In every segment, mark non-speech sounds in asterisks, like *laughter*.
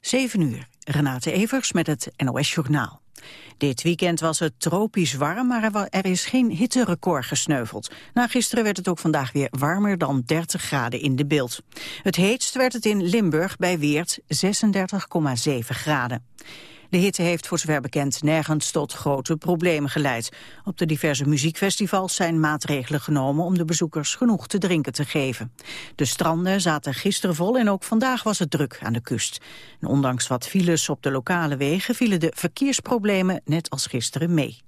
7 uur, Renate Evers met het NOS Journaal. Dit weekend was het tropisch warm, maar er is geen hitterecord gesneuveld. Na gisteren werd het ook vandaag weer warmer dan 30 graden in de beeld. Het heetst werd het in Limburg bij Weert 36,7 graden. De hitte heeft voor zover bekend nergens tot grote problemen geleid. Op de diverse muziekfestivals zijn maatregelen genomen om de bezoekers genoeg te drinken te geven. De stranden zaten gisteren vol en ook vandaag was het druk aan de kust. En ondanks wat files op de lokale wegen vielen de verkeersproblemen net als gisteren mee.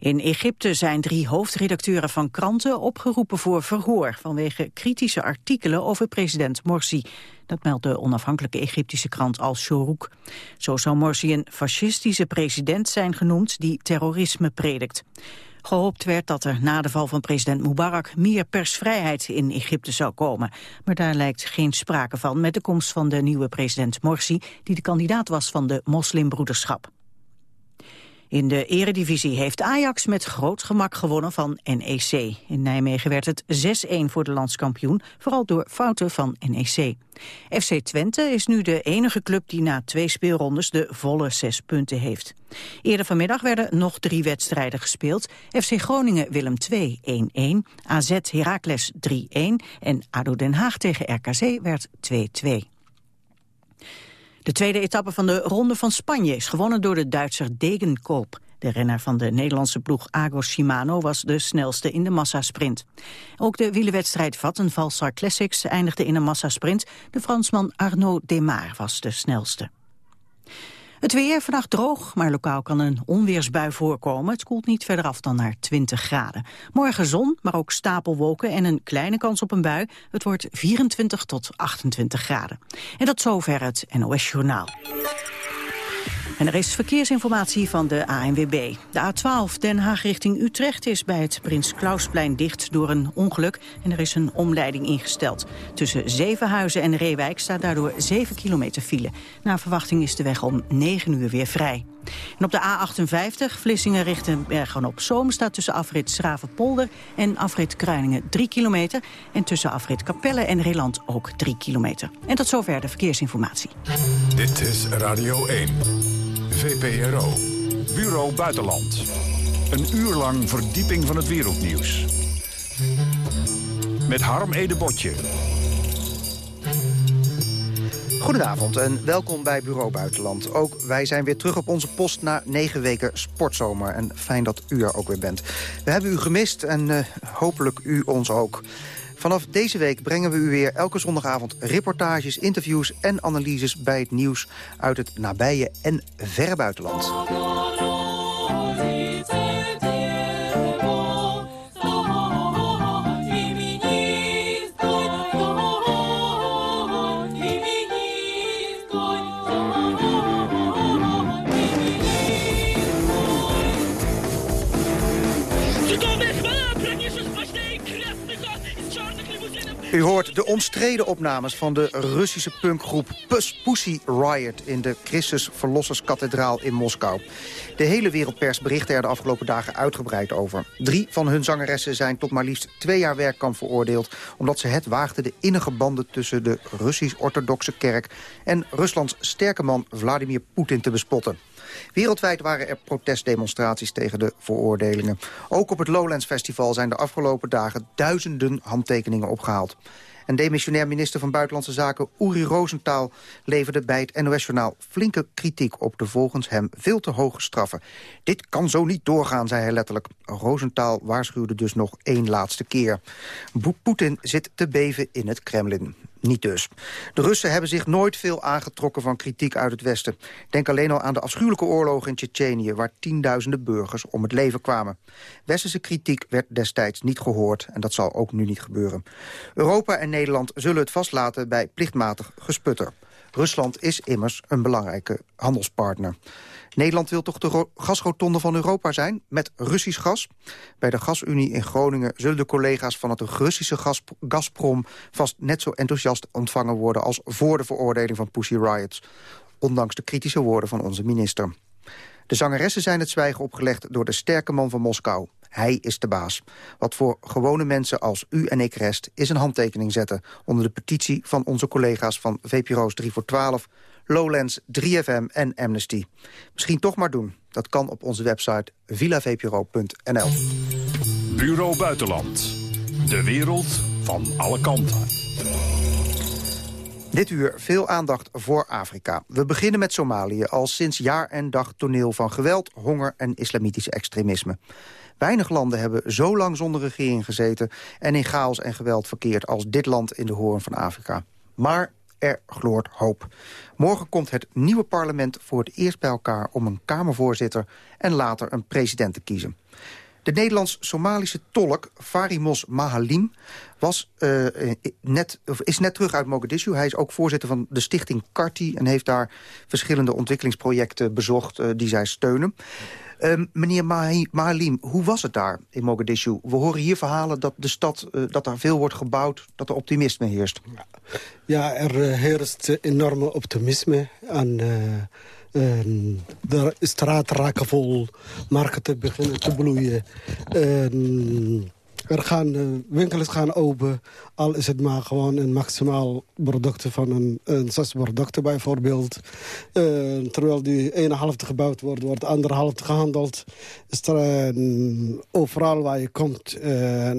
In Egypte zijn drie hoofdredacteuren van kranten opgeroepen voor verhoor vanwege kritische artikelen over president Morsi. Dat meldt de onafhankelijke Egyptische krant Al Shorouk. Zo zou Morsi een fascistische president zijn genoemd die terrorisme predikt. Gehoopt werd dat er na de val van president Mubarak meer persvrijheid in Egypte zou komen. Maar daar lijkt geen sprake van met de komst van de nieuwe president Morsi, die de kandidaat was van de moslimbroederschap. In de eredivisie heeft Ajax met groot gemak gewonnen van NEC. In Nijmegen werd het 6-1 voor de landskampioen, vooral door fouten van NEC. FC Twente is nu de enige club die na twee speelrondes de volle zes punten heeft. Eerder vanmiddag werden nog drie wedstrijden gespeeld. FC Groningen Willem 2 1-1, AZ Heracles 3-1 en ADO Den Haag tegen RKC werd 2-2. De tweede etappe van de Ronde van Spanje is gewonnen door de Duitser Degenkolb. De renner van de Nederlandse ploeg Agos Shimano was de snelste in de massasprint. Ook de wielenwedstrijd Vattenfalsar Classics eindigde in een massasprint. De Fransman Arnaud Demar was de snelste. Het weer vannacht droog, maar lokaal kan een onweersbui voorkomen. Het koelt niet verder af dan naar 20 graden. Morgen zon, maar ook stapelwolken en een kleine kans op een bui. Het wordt 24 tot 28 graden. En tot zover het NOS Journaal. En er is verkeersinformatie van de ANWB. De A12 Den Haag richting Utrecht is bij het Prins Klausplein dicht door een ongeluk. En er is een omleiding ingesteld. Tussen Zevenhuizen en Reewijk staat daardoor 7 kilometer file. Na verwachting is de weg om 9 uur weer vrij. En op de A58 Vlissingen richting Bergen op Zoom staat tussen afrit Schravenpolder en afrit Kruiningen 3 kilometer. En tussen afrit Capelle en Reeland ook 3 kilometer. En tot zover de verkeersinformatie. Dit is Radio 1. VPRO. Bureau Buitenland. Een uur lang verdieping van het wereldnieuws. Met Harm Edebotje. Goedenavond en welkom bij Bureau Buitenland. Ook wij zijn weer terug op onze post na negen weken sportzomer. En fijn dat u er ook weer bent. We hebben u gemist en uh, hopelijk u ons ook. Vanaf deze week brengen we u weer elke zondagavond reportages, interviews en analyses bij het nieuws uit het nabije en verre buitenland. U hoort de omstreden opnames van de Russische punkgroep Pussy Riot... in de Christus Verlosserskathedraal in Moskou. De hele wereldpers berichtte er de afgelopen dagen uitgebreid over. Drie van hun zangeressen zijn tot maar liefst twee jaar werkkamp veroordeeld... omdat ze het waagden de innige banden tussen de Russisch-orthodoxe kerk... en Ruslands sterke man Vladimir Poetin te bespotten. Wereldwijd waren er protestdemonstraties tegen de veroordelingen. Ook op het Lowlands Festival zijn de afgelopen dagen duizenden handtekeningen opgehaald. En demissionair minister van Buitenlandse Zaken Uri Rosenthal leverde bij het NOS-journaal flinke kritiek op de volgens hem veel te hoge straffen. Dit kan zo niet doorgaan, zei hij letterlijk. Rosenthal waarschuwde dus nog één laatste keer. Poetin zit te beven in het Kremlin niet dus. De Russen hebben zich nooit veel aangetrokken van kritiek uit het Westen. Denk alleen al aan de afschuwelijke oorlogen in Tsjetsjenië... waar tienduizenden burgers om het leven kwamen. Westerse kritiek werd destijds niet gehoord en dat zal ook nu niet gebeuren. Europa en Nederland zullen het vastlaten bij plichtmatig gesputter. Rusland is immers een belangrijke handelspartner. Nederland wil toch de gasrotonde van Europa zijn, met Russisch gas? Bij de Gasunie in Groningen zullen de collega's van het Russische gas Gazprom... vast net zo enthousiast ontvangen worden als voor de veroordeling van Pussy Riots. Ondanks de kritische woorden van onze minister. De zangeressen zijn het zwijgen opgelegd door de sterke man van Moskou. Hij is de baas. Wat voor gewone mensen als u en ik rest... is een handtekening zetten onder de petitie van onze collega's... van VPRO's 3 voor 12, Lowlands, 3FM en Amnesty. Misschien toch maar doen. Dat kan op onze website villavpro.nl. Bureau Buitenland. De wereld van alle kanten. Dit uur veel aandacht voor Afrika. We beginnen met Somalië, al sinds jaar en dag toneel van geweld, honger en islamitisch extremisme. Weinig landen hebben zo lang zonder regering gezeten... en in chaos en geweld verkeerd als dit land in de hoorn van Afrika. Maar er gloort hoop. Morgen komt het nieuwe parlement voor het eerst bij elkaar... om een Kamervoorzitter en later een president te kiezen. De Nederlands-Somalische tolk Farimos Mahalim was, uh, net, is net terug uit Mogadishu. Hij is ook voorzitter van de stichting Karti... en heeft daar verschillende ontwikkelingsprojecten bezocht uh, die zij steunen. Uh, meneer Mahalim, hoe was het daar in Mogadishu? We horen hier verhalen dat de stad, uh, dat er veel wordt gebouwd... dat er optimisme heerst. Ja, er heerst enorme optimisme. En, de straten raken vol, markten beginnen te bloeien. Er gaan, uh, winkels gaan open, al is het maar gewoon een maximaal producten van een, een zes producten bijvoorbeeld. Uh, terwijl die ene helft gebouwd wordt, wordt de andere helft gehandeld. Is er, overal waar je komt,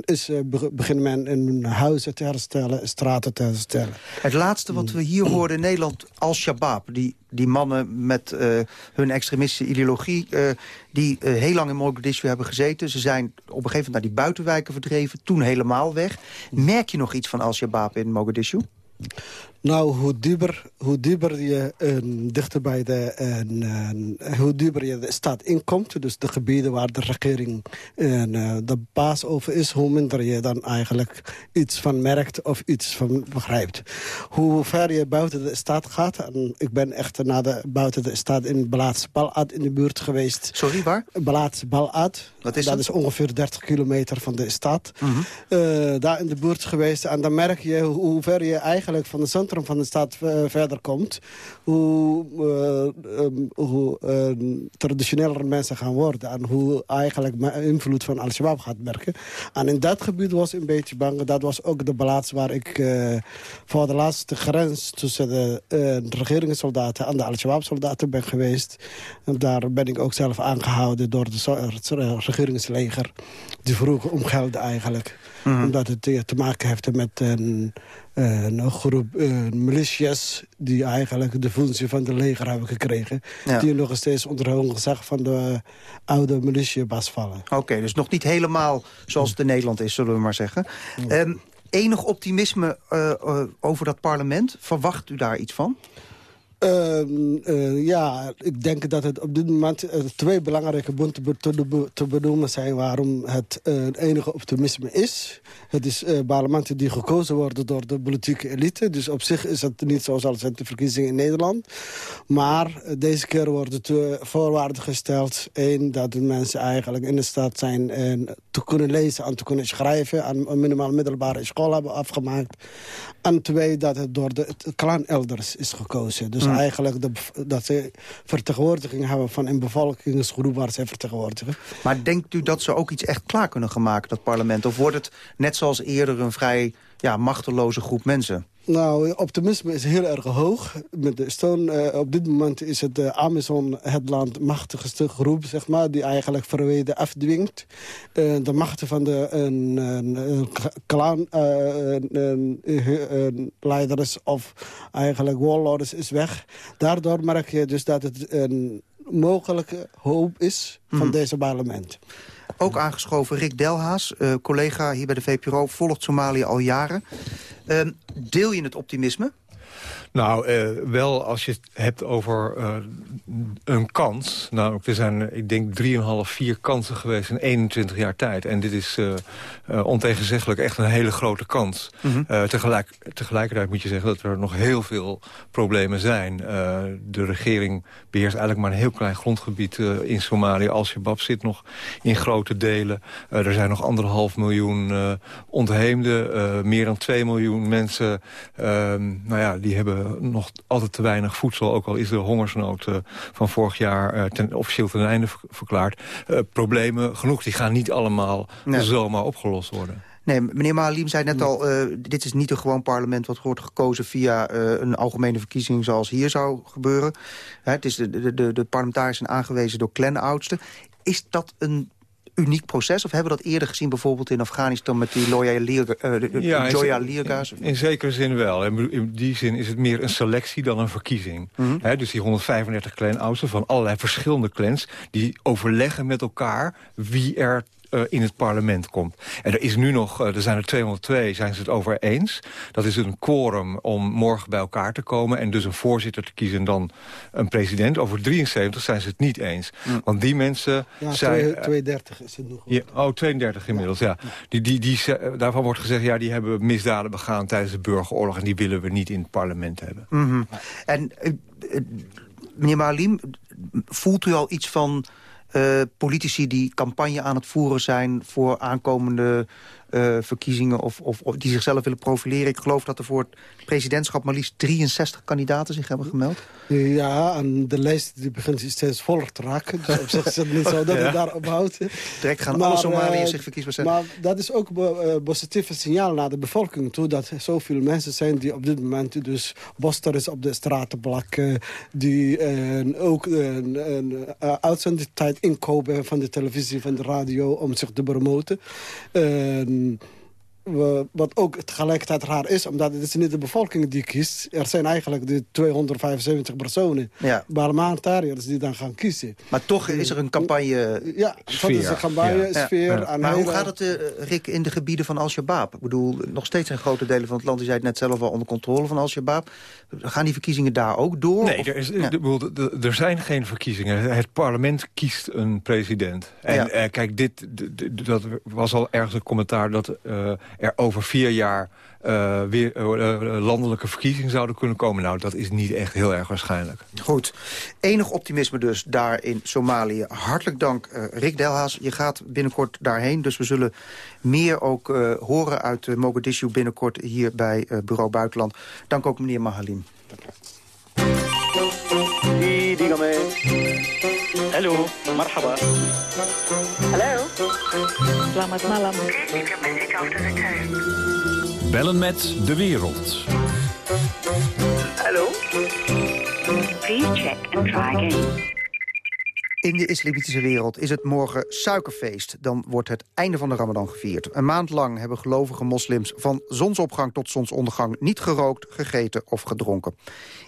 is, begint men in huizen te herstellen, straten te herstellen. Het laatste wat we hier hoorden in Nederland, Al-Shabaab, die die mannen met uh, hun extremistische ideologie... Uh, die uh, heel lang in Mogadishu hebben gezeten. Ze zijn op een gegeven moment naar die buitenwijken verdreven. Toen helemaal weg. Merk je nog iets van Al-Shabaab in Mogadishu? Nou, hoe dieper, hoe dieper je uh, dichter bij de, uh, hoe dieper je de stad inkomt, dus de gebieden waar de regering uh, de baas over is, hoe minder je dan eigenlijk iets van merkt of iets van begrijpt. Hoe ver je buiten de stad gaat, en ik ben echt naar de, buiten de stad in Balad in de buurt geweest. Sorry, waar? Balad. Wat is dat? Dat is ongeveer 30 kilometer van de stad. Mhm. -huh. daar in de buurt geweest en dan merk je hoe ver je eigenlijk van de van de stad uh, verder komt... hoe, uh, um, hoe uh, traditioneler mensen gaan worden... en hoe eigenlijk invloed van Al-Shabaab gaat merken. En in dat gebied was een beetje bang. Dat was ook de plaats waar ik voor de laatste grens... tussen de, regeringssoldaten en de Al-Shabaab-soldaten ben geweest. En daar ben ik ook zelf aangehouden door de regeringsleger. Die vroegen om geld eigenlijk. Mm -hmm. Omdat het te maken heeft met een een groep uh, militias die eigenlijk de functie van de leger hebben gekregen. Ja. Die nog steeds onder hun gezag van de oude militiabas vallen. Oké, okay, dus nog niet helemaal zoals het in Nederland is, zullen we maar zeggen. Ja. Um, enig optimisme uh, uh, over dat parlement? Verwacht u daar iets van? Uh, uh, ja, ik denk dat het op dit moment uh, twee belangrijke punten te, benoemen zijn... waarom het enige optimisme is. Het is parlementen die gekozen worden door de politieke elite. Dus op zich is het niet zoals het de verkiezingen in Nederland. Maar deze keer worden twee voorwaarden gesteld. Eén, dat de mensen eigenlijk in de staat zijn te kunnen lezen en te kunnen schrijven... en een minimaal middelbare school hebben afgemaakt. En twee, dat het door de clan elders is gekozen. Dus eigenlijk de, dat ze vertegenwoordiging hebben van een bevolkingsgroep waar ze vertegenwoordigen. Maar denkt u dat ze ook iets echt klaar kunnen gaan maken, dat parlement? Of wordt het net zoals eerder een vrij ja, machteloze groep mensen? Nou, optimisme is heel erg hoog. Met de steun, uh, op dit moment is het uh, Amazon het land machtigste groep, zeg maar, die eigenlijk verweden afdwingt. Uh, de machten van de clan-leiders of eigenlijk warlords is weg. Daardoor merk je dus dat het een mogelijke hoop is van mm. deze parlement. Ook aangeschoven Rick Delhaas, collega hier bij de VPRO, volgt Somalië al jaren. Uh, deel je het optimisme? Nou, uh, wel als je het hebt over uh, een kans. Nou, er zijn, ik denk, 3,5, 4 kansen geweest in 21 jaar tijd. En dit is uh, ontegenzeggelijk echt een hele grote kans. Mm -hmm. tegelijk, tegelijkertijd moet je zeggen dat er nog heel veel problemen zijn. de regering beheerst eigenlijk maar een heel klein grondgebied in Somalië. Al-Shabaab zit nog in grote delen. er zijn nog anderhalf miljoen ontheemden. meer dan 2 miljoen mensen nou ja, ja, die hebben nog altijd te weinig voedsel. Ook al is de hongersnood van vorig jaar ten, officieel ten einde verklaard. problemen genoeg, die gaan niet allemaal zomaar opgelost worden. Nee, meneer Mahalim zei net al, uh, dit is niet een gewoon parlement... wat wordt gekozen via uh, een algemene verkiezing zoals hier zou gebeuren. het is de, de, de, de parlementariërs zijn aangewezen door klenoudsten. Is dat een uniek proces? Of hebben we dat eerder gezien bijvoorbeeld in Afghanistan... met die Loya uh, ja, Joya Lirga's? In, zekere zin wel. In die zin is het meer een selectie dan een verkiezing. Mm dus die 135 klenoudsten van allerlei verschillende clans... die overleggen met elkaar wie er uh, in het parlement komt. En er is nu nog, uh, er zijn er 202, zijn ze het over eens. Dat is een quorum om morgen bij elkaar te komen... en dus een voorzitter te kiezen en dan een president. Over 73 zijn ze het niet eens. Want die mensen ja, zijn... 32 is het nog. Ja, oh, 32 inmiddels, ja. Die, die, die, daarvan wordt gezegd, ja, die hebben misdaden begaan tijdens de burgeroorlog... en die willen we niet in het parlement hebben. Mm -hmm. En uh, meneer Malim, voelt u al iets van uh, politici die campagne aan het voeren zijn... voor aankomende uh, verkiezingen of, of, of, die zichzelf willen profileren. Ik geloof dat er voor het presidentschap maar liefst 63 kandidaten zich hebben gemeld. Ja, en de lijst die begint steeds voller te raken. Dus op zich is het niet zo *laughs* dat ja. het daarop houdt. Direct gaan maar, alle Somaliërs zich verkiesbaar zetten. Maar dat is ook een positieve signaal naar de bevolking toe... dat er zoveel mensen zijn die op dit moment dus bosters op de straten plakken... die uh, ook een, uh, uitzendtijd inkopen van de televisie, van de radio... om zich te promoten. We, wat ook tegelijkertijd raar is, omdat het is niet de bevolking die kiest. Er zijn eigenlijk de 275 personen, ja. parlementariërs, die dan gaan kiezen. Maar toch is er een campagne Ja, dat is een campagne sfeer. Ja. Maar hoe gaat het, uh, Rick, in de gebieden van Al-Shabaab? Ik bedoel, nog steeds zijn grote delen van het land, die zei het net zelf al, onder controle van Al-Shabaab. Gaan die verkiezingen daar ook door? Nee, er, is, de, er zijn geen verkiezingen. Het parlement kiest een president. En uh, kijk, dit, dat was al ergens een commentaar dat... Uh, er over vier jaar uh, weer uh, landelijke verkiezingen zouden kunnen komen. Nou, dat is niet echt heel erg waarschijnlijk. Goed. Enig optimisme dus daar in Somalië. Hartelijk dank, uh, Rick Delhaas. Je gaat binnenkort daarheen, dus we zullen meer ook horen uit Mogadishu binnenkort hier bij Bureau Buitenland. Dank ook meneer Mahalim. Hallo, marhaba. Hallo. Selamat malam. Bellen met de wereld. Hallo. Please check and try again. In de islamitische wereld is het morgen suikerfeest. Dan wordt het einde van de ramadan gevierd. Een maand lang hebben gelovige moslims van zonsopgang tot zonsondergang... niet gerookt, gegeten of gedronken.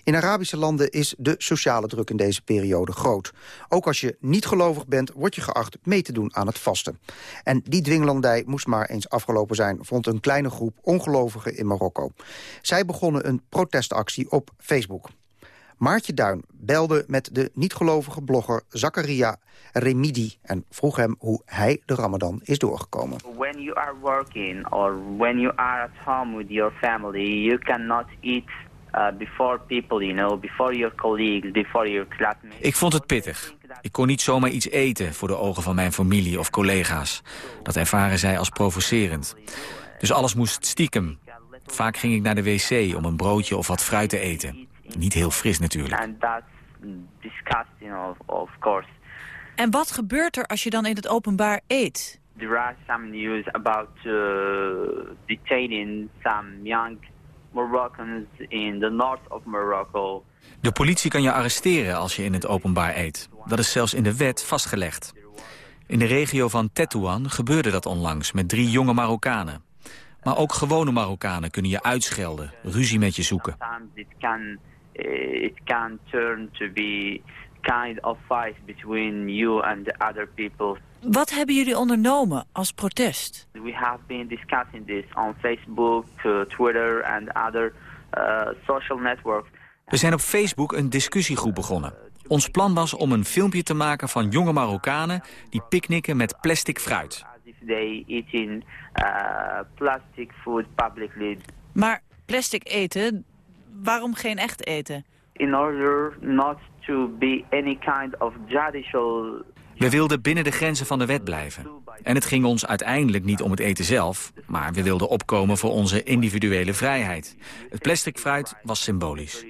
In Arabische landen is de sociale druk in deze periode groot. Ook als je niet gelovig bent, word je geacht mee te doen aan het vasten. En die dwinglandij moest maar eens afgelopen zijn... vond een kleine groep ongelovigen in Marokko. Zij begonnen een protestactie op Facebook. Maartje Duin belde met de niet-gelovige blogger Zakaria Remidi... en vroeg hem hoe hij de ramadan is doorgekomen. When you are working or when you are at home with your family... you cannot eat uh, before people, you know, before your colleagues, before your classmates. Ik vond het pittig. Ik kon niet zomaar iets eten voor de ogen van mijn familie of collega's. Dat ervaren zij als provocerend. Dus alles moest stiekem. Vaak ging ik naar de wc om een broodje of wat fruit te eten. Niet heel fris natuurlijk. And that's disgusting of, of course. En wat gebeurt er als je dan in het openbaar eet? There are some news about uh, detaining some young Moroccans in the north of Morocco. De politie kan je arresteren als je in het openbaar eet. Dat is zelfs in de wet vastgelegd. In de regio van Tetouan gebeurde dat onlangs met drie jonge Marokkanen. Maar ook gewone Marokkanen kunnen je uitschelden, ruzie met je zoeken. It can turn to be kind of fight between you and the other people. Wat hebben jullie ondernomen als protest? We have been discussing this on Facebook, uh, Twitter and other uh, social networks. We zijn op Facebook een discussiegroep begonnen. Ons plan was om een filmpje te maken van jonge Marokkanen die picknicken met plastic fruit. They eating uh, plastic food publicly. Maar plastic eten, waarom geen echt eten? In order not to be any kind of judicial We wilden binnen de grenzen van de wet blijven. En het ging ons uiteindelijk niet om het eten zelf... maar we wilden opkomen voor onze individuele vrijheid. Het plastic fruit was symbolisch.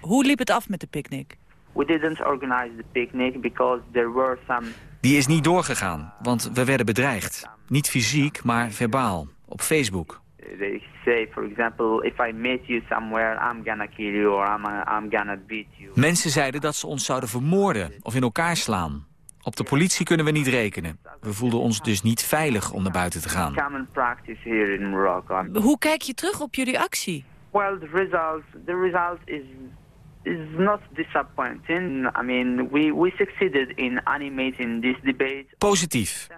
Hoe liep het af met de picknick? We didn't organize the picnic because there were some... Die is niet doorgegaan, want we werden bedreigd. Niet fysiek, maar verbaal. Op Facebook. They say, for example, if I meet you somewhere, I'm gonna kill you or I'm, I'm gonna beat you. Mensen zeiden dat ze ons zouden vermoorden of in elkaar slaan. Op de politie kunnen we niet rekenen. We voelden ons dus niet veilig om naar buiten te gaan. Common practice here in Morocco. Hoe kijk je terug op jullie actie? Well, the result, the result is is not disappointing. I mean, we, we succeeded in animating this debate. Positief.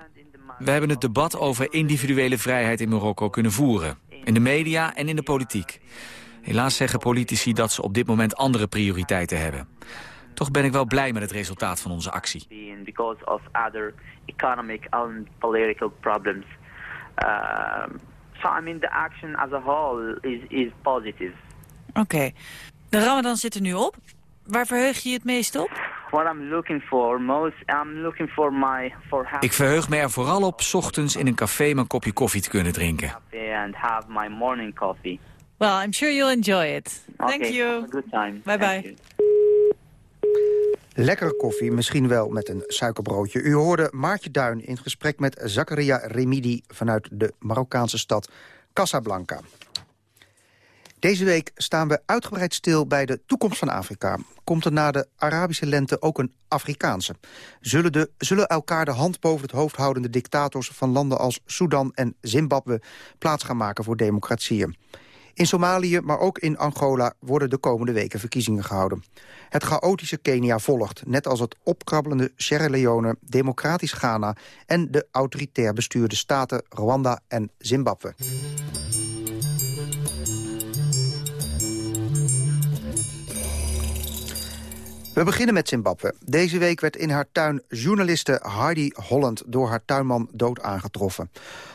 We hebben het debat over individuele vrijheid in Marokko kunnen voeren. In de media en in de politiek. Helaas zeggen politici dat ze op dit moment andere prioriteiten hebben. Toch ben ik wel blij met het resultaat van onze actie. Because of other economic and political problems. Uh, so I mean the action as a whole is, is positive. Oké. De Ramadan zit er nu op. Waar verheug je je het meest op? What I'm looking for most, I'm looking for my for Ik verheug me er vooral op 's ochtends in een café mijn kopje koffie te kunnen drinken. and have my morning coffee. Well, I'm sure you'll enjoy it. Thank Okay, you. have a good time. Bye Thank bye. you. Lekkere koffie, misschien wel met een suikerbroodje. U hoorde Maartje Duin in gesprek met Zakaria Remidi... vanuit de Marokkaanse stad Casablanca. Deze week staan we uitgebreid stil bij de toekomst van Afrika. Komt er na de Arabische lente ook een Afrikaanse? Zullen, de, zullen elkaar de hand boven het hoofd houdende dictators... van landen als Sudan en Zimbabwe plaats gaan maken voor democratieën? In Somalië, maar ook in Angola, worden de komende weken verkiezingen gehouden. Het chaotische Kenia volgt, net als het opkrabbelende Sierra Leone, democratisch Ghana en de autoritair bestuurde staten Rwanda en Zimbabwe. We beginnen met Zimbabwe. Deze week werd in haar tuin journaliste Heidi Holland door haar tuinman dood aangetroffen.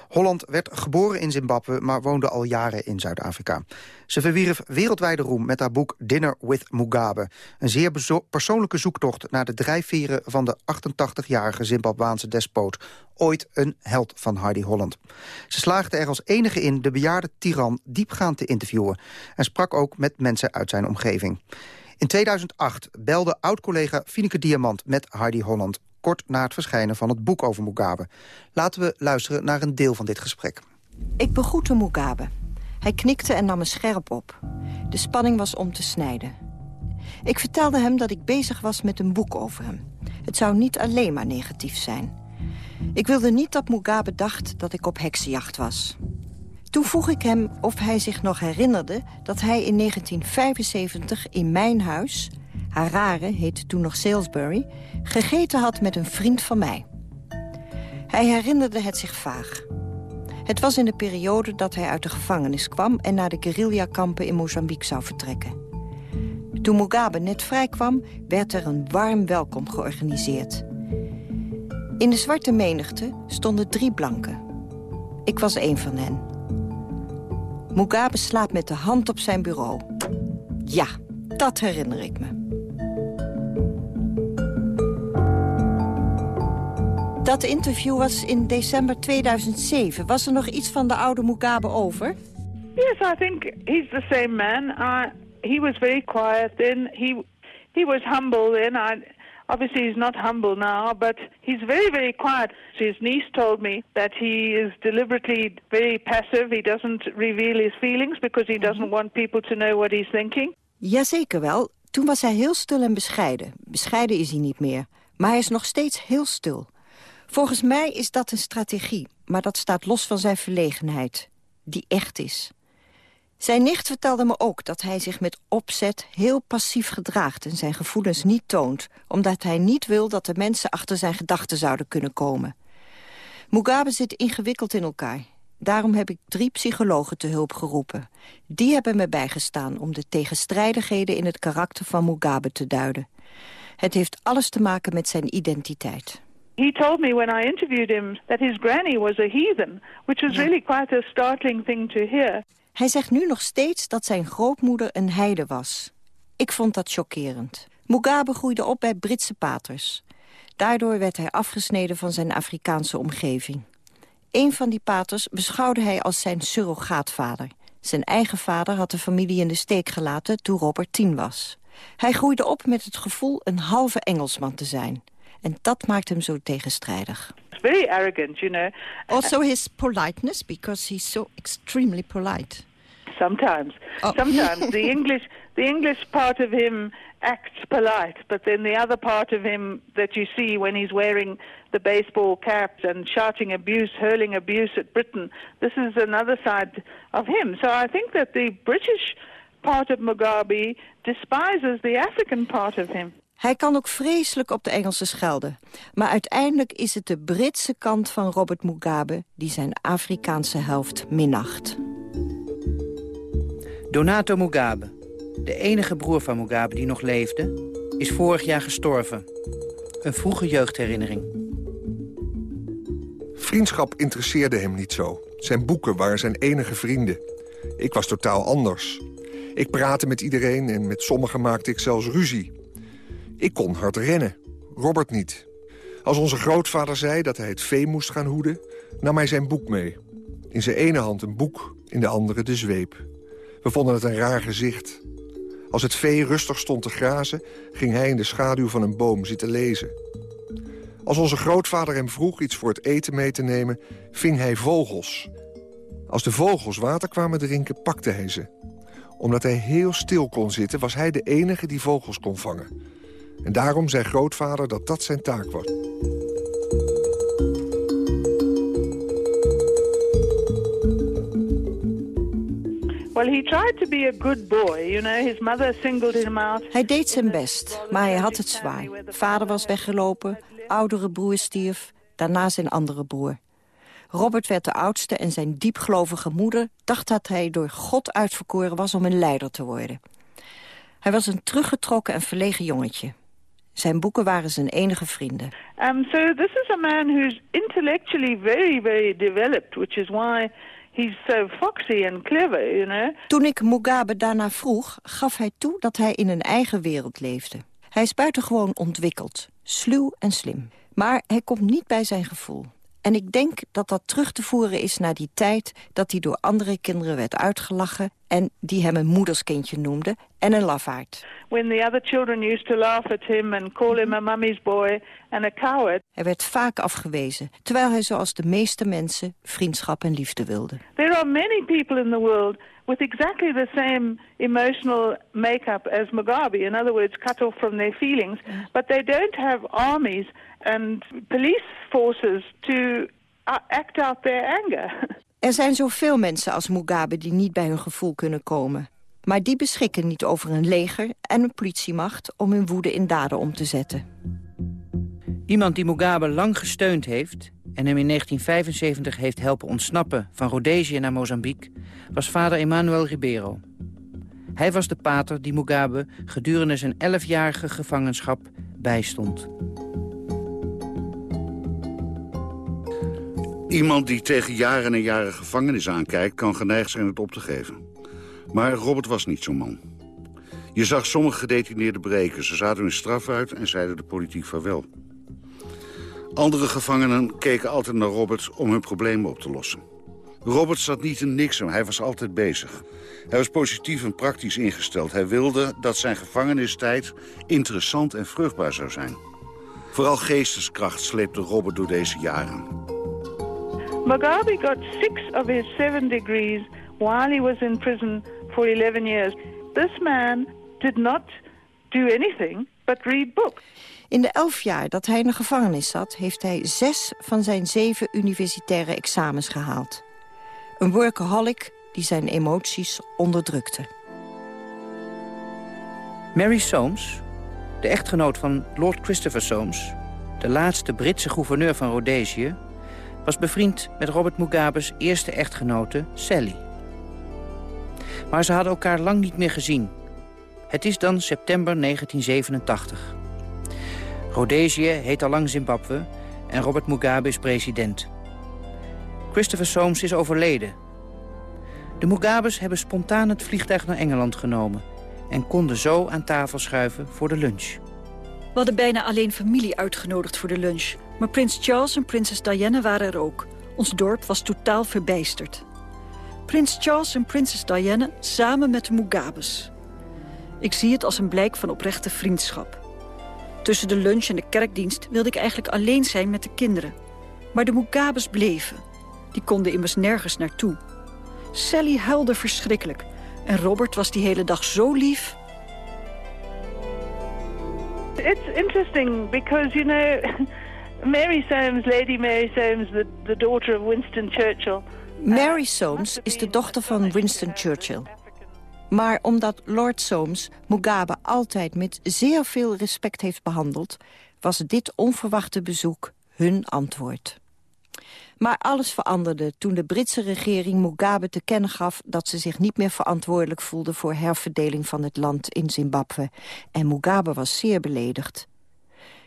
Holland werd geboren in Zimbabwe, maar woonde al jaren in Zuid-Afrika. Ze verwierf wereldwijde roem met haar boek Dinner with Mugabe. Een zeer persoonlijke zoektocht naar de drijfveren van de 88-jarige Zimbabwaanse despoot. Ooit een held van Heidi Holland. Ze slaagde er als enige in de bejaarde tiran diepgaand te interviewen... en sprak ook met mensen uit zijn omgeving. In 2008 belde oud-collega Fineke Diamant met Heidi Holland... kort na het verschijnen van het boek over Mugabe. Laten we luisteren naar een deel van dit gesprek. Ik begroette Mugabe. Hij knikte en nam me scherp op. De spanning was om te snijden. Ik vertelde hem dat ik bezig was met een boek over hem. Het zou niet alleen maar negatief zijn. Ik wilde niet dat Mugabe dacht dat ik op heksenjacht was. Toen vroeg ik hem of hij zich nog herinnerde dat hij in 1975 in mijn huis... Harare heette toen nog Salisbury, gegeten had met een vriend van mij. Hij herinnerde het zich vaag. Het was in de periode dat hij uit de gevangenis kwam... en naar de guerrillakampen in Mozambique zou vertrekken. Toen Mugabe net vrijkwam, werd er een warm welkom georganiseerd. In de zwarte menigte stonden drie blanken. Ik was een van hen. Mugabe slaapt met de hand op zijn bureau. Ja, dat herinner ik me. Dat interview was in december 2007. Was er nog iets van de oude Mugabe over? Yes, I think he's the same man. Uh, he was very quiet then. He he was humble then. I, obviously, he's not humble now, but he's very, very quiet. His niece told me that he is deliberately very passive. He doesn't reveal his feelings because he doesn't want people to know what he's thinking. Jazeker wel. Toen was hij heel stil en bescheiden. Bescheiden is hij niet meer. Maar hij is nog steeds heel stil. Volgens mij is dat een strategie, maar dat staat los van zijn verlegenheid. Die echt is. Zijn nicht vertelde me ook dat hij zich met opzet heel passief gedraagt... en zijn gevoelens niet toont, omdat hij niet wil dat de mensen achter zijn gedachten zouden kunnen komen. Mugabe zit ingewikkeld in elkaar. Daarom heb ik drie psychologen te hulp geroepen. Die hebben me bijgestaan om de tegenstrijdigheden in het karakter van Mugabe te duiden. Het heeft alles te maken met zijn identiteit. He told me when I interviewed him that his granny was a heathen, which was really quite a startling thing to hear. Hij zegt nu nog steeds dat zijn grootmoeder een heide was. Ik vond dat chockerend. Mugabe groeide op bij Britse paters. Daardoor werd hij afgesneden van zijn Afrikaanse omgeving. Een van die paters beschouwde hij als zijn surrogaatvader. Zijn eigen vader had de familie in de steek gelaten toen Robert tien was. Hij groeide op met het gevoel een halve Engelsman te zijn. En dat maakt hem zo tegenstrijdig. Very arrogant, you know. Also his politeness, because he's so extremely polite. Sometimes, Oh. sometimes the English, the English part of him acts polite, but then the other part of him that you see when he's wearing the baseball caps and shouting abuse, hurling abuse at Britain, this is another side of him. So I think that the British part of Mugabe despises the African part of him. Hij kan ook vreselijk op de Engelsen schelden. Maar uiteindelijk is het de Britse kant van Robert Mugabe... die zijn Afrikaanse helft minacht. Donato Mugabe, de enige broer van Mugabe die nog leefde, is vorig jaar gestorven. Een vroege jeugdherinnering. Vriendschap interesseerde hem niet zo. Zijn boeken waren zijn enige vrienden. Ik was totaal anders. Ik praatte met iedereen en met sommigen maakte ik zelfs ruzie. Ik kon hard rennen, Robert niet. Als onze grootvader zei dat hij het vee moest gaan hoeden... nam hij zijn boek mee. In zijn ene hand een boek, in de andere de zweep. We vonden het een raar gezicht. Als het vee rustig stond te grazen... ging hij in de schaduw van een boom zitten lezen. Als onze grootvader hem vroeg iets voor het eten mee te nemen... ving hij vogels. Als de vogels water kwamen drinken, pakte hij ze. Omdat hij heel stil kon zitten, was hij de enige die vogels kon vangen. En daarom zei grootvader dat dat zijn taak was. Well, he tried to be a good boy, you know. His mother singled him out. Hij deed zijn best, maar hij had het zwaar. Vader was weggelopen, oudere broer stierf, daarna zijn andere broer. Robert werd de oudste en zijn diepgelovige moeder dacht dat hij door God uitverkoren was om een leider te worden. Hij was een teruggetrokken en verlegen jongetje. Zijn boeken waren zijn enige vrienden. Um, so this is a man who's intellectually very, very developed, which is why he's so foxy and clever, you know. Toen ik Mugabe daarna vroeg, gaf hij toe dat hij in een eigen wereld leefde. Hij is buitengewoon ontwikkeld, sluw en slim. Maar hij komt niet bij zijn gevoel. En ik denk dat dat terug te voeren is naar die tijd... dat hij door andere kinderen werd uitgelachen... en die hem een moederskindje noemden en een lafaard. When the other children used to laugh at him and call him a mummy's boy and a coward. Hij werd vaak afgewezen, terwijl hij zoals de meeste mensen... vriendschap en liefde wilde. There are many people in the world with exactly the same emotional makeup as Mugabe. In other words, cut off from their feelings. But they don't have armies and police forces to uh, act out their anger. *laughs* Er zijn zoveel mensen als Mugabe die niet bij hun gevoel kunnen komen. Maar die beschikken niet over een leger en een politiemacht... om hun woede in daden om te zetten. Iemand die Mugabe lang gesteund heeft... en hem in 1975 heeft helpen ontsnappen van Rhodesië naar Mozambique... was vader Emmanuel Ribeiro. Hij was de pater die Mugabe gedurende zijn 11-jarige gevangenschap bijstond. Iemand die tegen jaren en jaren gevangenis aankijkt... kan geneigd zijn het op te geven. Maar Robert was niet zo'n man. Je zag sommige gedetineerden breken. Ze zaten hun straf uit en zeiden de politiek vaarwel. Andere gevangenen keken altijd naar Robert om hun problemen op te lossen. Robert zat niet in niks, hij was altijd bezig. Hij was positief en praktisch ingesteld. Hij wilde dat zijn gevangenistijd interessant en vruchtbaar zou zijn. Vooral geesteskracht sleepte Robert door deze jaren. Mugabe got six of his seven degrees while he was in prison for 11 years. This man did not do anything but read books. In de elf jaar dat hij in de gevangenis zat... heeft hij zes van zijn zeven universitaire examens gehaald. Een workaholic die zijn emoties onderdrukte. Mary Soames, de echtgenoot van Lord Christopher Soames... de laatste Britse gouverneur van Rhodesië... was bevriend met Robert Mugabe's eerste echtgenote, Sally. Maar ze hadden elkaar lang niet meer gezien. Het is dan september 1987. Rhodesië heet al lang Zimbabwe en Robert Mugabe is president. Christopher Soames is overleden. De Mugabes hebben spontaan het vliegtuig naar Engeland genomen... en konden zo aan tafel schuiven voor de lunch. We hadden bijna alleen familie uitgenodigd voor de lunch. Maar prins Charles en prinses Diana waren er ook. Ons dorp was totaal verbijsterd. Prins Charles en prinses Diana samen met de Mugabes. Ik zie het als een blijk van oprechte vriendschap. Tussen de lunch en de kerkdienst wilde ik eigenlijk alleen zijn met de kinderen. Maar de Mugabes bleven. Die konden immers nergens naartoe. Sally huilde verschrikkelijk. En Robert was die hele dag zo lief. It's interesting because, you know, Mary Soames, Lady Mary Soames, the, the daughter of Winston Churchill... Mary Soames is de dochter van Winston Churchill. Maar omdat Lord Soames Mugabe altijd met zeer veel respect heeft behandeld... was dit onverwachte bezoek hun antwoord. Maar alles veranderde toen de Britse regering Mugabe te kennen gaf... dat ze zich niet meer verantwoordelijk voelde voor herverdeling van het land in Zimbabwe. En Mugabe was zeer beledigd.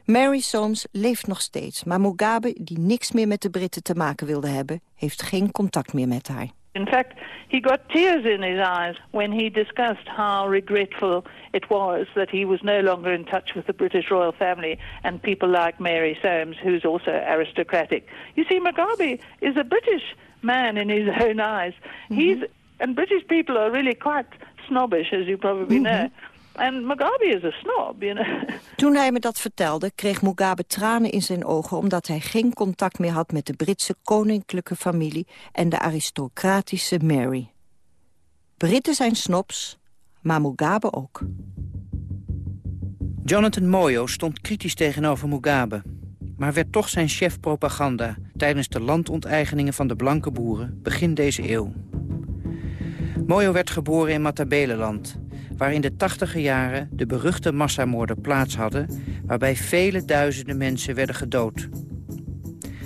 Mary Soames leeft nog steeds, maar Mugabe, die niks meer met de Britten te maken wilde hebben... heeft geen contact meer met haar. In fact, he got tears in his eyes when he discussed how regretful it was that he was no longer in touch with the British royal family and people like Mary Soames, who's also aristocratic. You see, Mugabe is a British man in his own eyes. Mm -hmm. He's and British people are really quite snobbish, as you probably mm -hmm. know. En Mugabe is een snob, you know. *laughs* Toen hij me dat vertelde, kreeg Mugabe tranen in zijn ogen... omdat hij geen contact meer had met de Britse koninklijke familie... en de aristocratische Mary. Britten zijn snobs, maar Mugabe ook. Jonathan Moyo stond kritisch tegenover Mugabe... maar werd toch zijn chef propaganda... tijdens de landonteigeningen van de blanke boeren begin deze eeuw. Moyo werd geboren in Matabeleland waar in de tachtige jaren de beruchte massamoorden plaats hadden... waarbij vele duizenden mensen werden gedood.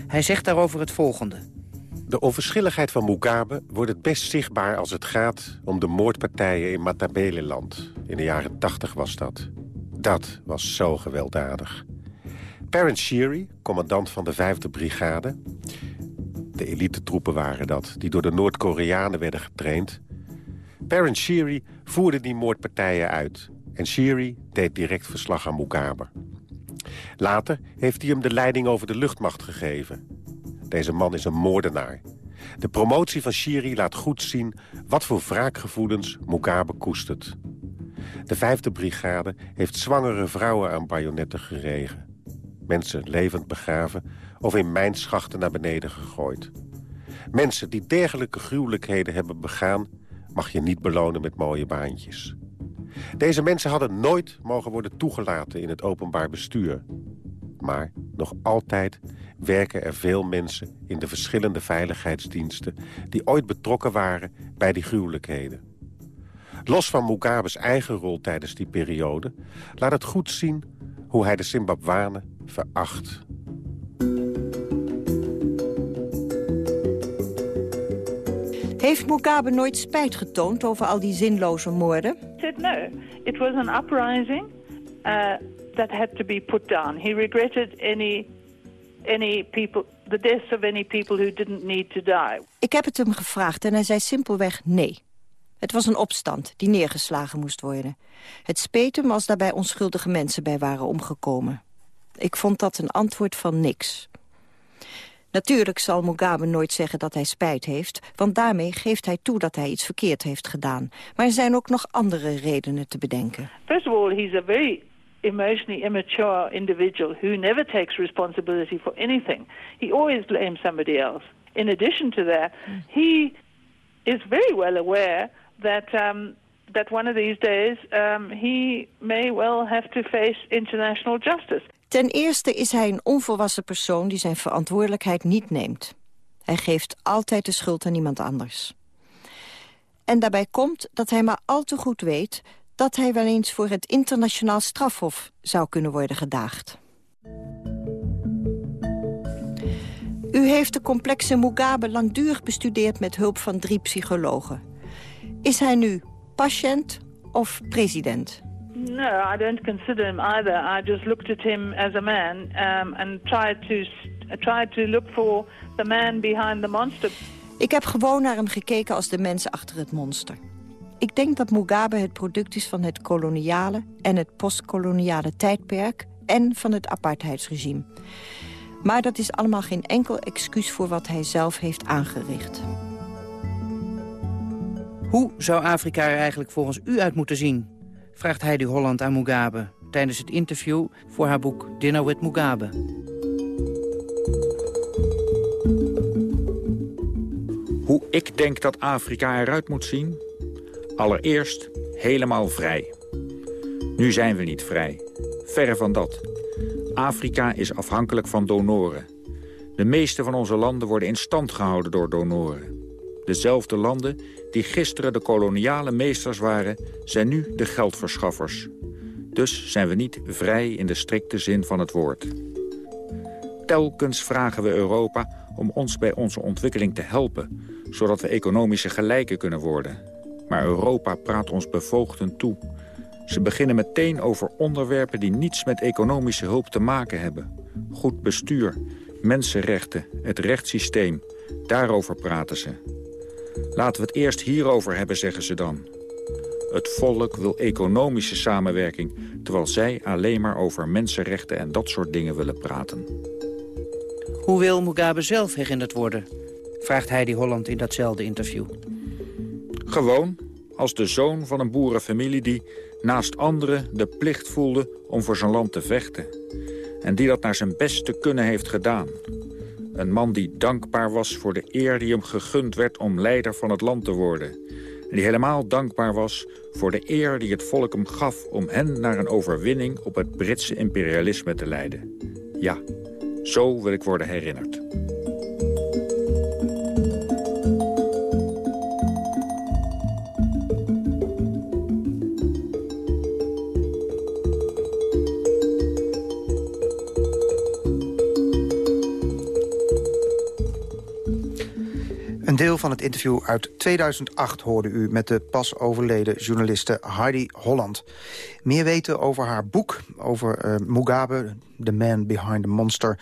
Hij zegt daarover het volgende. De onverschilligheid van Mugabe wordt het best zichtbaar als het gaat om de moordpartijen in Matabeleland. In de jaren 80 was dat. Dat was zo gewelddadig. Parent Sherry, commandant van de 5e brigade... de elite troepen waren dat, die door de Noord-Koreanen werden getraind... Baron Shiri voerde die moordpartijen uit. En Shiri deed direct verslag aan Mugabe. Later heeft hij hem de leiding over de luchtmacht gegeven. Deze man is een moordenaar. De promotie van Shiri laat goed zien wat voor wraakgevoelens Mugabe koestert. De vijfde brigade heeft zwangere vrouwen aan bajonetten geregen. Mensen levend begraven of in mijnschachten naar beneden gegooid. Mensen die dergelijke gruwelijkheden hebben begaan mag je niet belonen met mooie baantjes. Deze mensen hadden nooit mogen worden toegelaten in het openbaar bestuur. Maar nog altijd werken er veel mensen in de verschillende veiligheidsdiensten... die ooit betrokken waren bij die gruwelijkheden. Los van Mugabe's eigen rol tijdens die periode... laat het goed zien hoe hij de Zimbabwanen veracht. Heeft Mugabe nooit spijt getoond over al die zinloze moorden? Said no. It was an uprising uh, that had to be put down. He regretted any any people the deaths of any people who didn't need to die. Ik heb het hem gevraagd en hij zei simpelweg nee. Het was een opstand die neergeslagen moest worden. Het speet hem als daarbij onschuldige mensen bij waren omgekomen. Ik vond dat een antwoord van niks. Natuurlijk zal Mugabe nooit zeggen dat hij spijt heeft... want daarmee geeft hij toe dat hij iets verkeerd heeft gedaan. Maar er zijn ook nog andere redenen te bedenken. First of all, he's a very emotionally immature individual who never takes responsibility for anything. He always blames somebody else. In addition to that, he is very well aware that um, that one of these days um, he may well have to face international justice. Ten eerste is hij een onvolwassen persoon die zijn verantwoordelijkheid niet neemt. Hij geeft altijd de schuld aan iemand anders. En daarbij komt dat hij maar al te goed weet... dat hij wel eens voor het internationaal strafhof zou kunnen worden gedaagd. U heeft de complexe Mugabe langdurig bestudeerd met hulp van drie psychologen. Is hij nu patiënt of president? No, I don't consider him either. I just looked at him as a man um, and tried to, tried to look for the man behind the monster. Ik heb gewoon naar hem gekeken als de mens achter het monster. Ik denk dat Mugabe het product is van het koloniale en het postkoloniale tijdperk... en van het apartheidsregime. Maar dat is allemaal geen enkel excuus voor wat hij zelf heeft aangericht. Hoe zou Afrika er eigenlijk volgens u uit moeten zien? Vraagt Heidi Holland aan Mugabe tijdens het interview voor haar boek Dinner with Mugabe. Hoe ik denk dat Afrika eruit moet zien? Allereerst helemaal vrij. Nu zijn we niet vrij. Verre van dat. Afrika is afhankelijk van donoren. De meeste van onze landen worden in stand gehouden door donoren. Dezelfde landen die gisteren de koloniale meesters waren... zijn nu de geldverschaffers. Dus zijn we niet vrij in de strikte zin van het woord. Telkens vragen we Europa om ons bij onze ontwikkeling te helpen... zodat we economische gelijken kunnen worden. Maar Europa praat ons bevoogden toe. Ze beginnen meteen over onderwerpen die niets met economische hulp te maken hebben. Goed bestuur, mensenrechten, het rechtssysteem. Daarover praten ze. Laten we het eerst hierover hebben, zeggen ze dan. Het volk wil economische samenwerking... terwijl zij alleen maar over mensenrechten en dat soort dingen willen praten. Hoe wil Mugabe zelf herinnerd worden? Vraagt Heidi Holland in datzelfde interview. Gewoon als de zoon van een boerenfamilie die naast anderen de plicht voelde om voor zijn land te vechten. En die dat naar zijn beste kunnen heeft gedaan. Een man die dankbaar was voor de eer die hem gegund werd om leider van het land te worden. En die helemaal dankbaar was voor de eer die het volk hem gaf om hen naar een overwinning op het Britse imperialisme te leiden. Ja, zo wil ik worden herinnerd. Een deel van het interview uit 2008 hoorde u met de pas overleden journaliste Heidi Holland. Meer weten over haar boek, over uh, Mugabe, The Man Behind the Monster.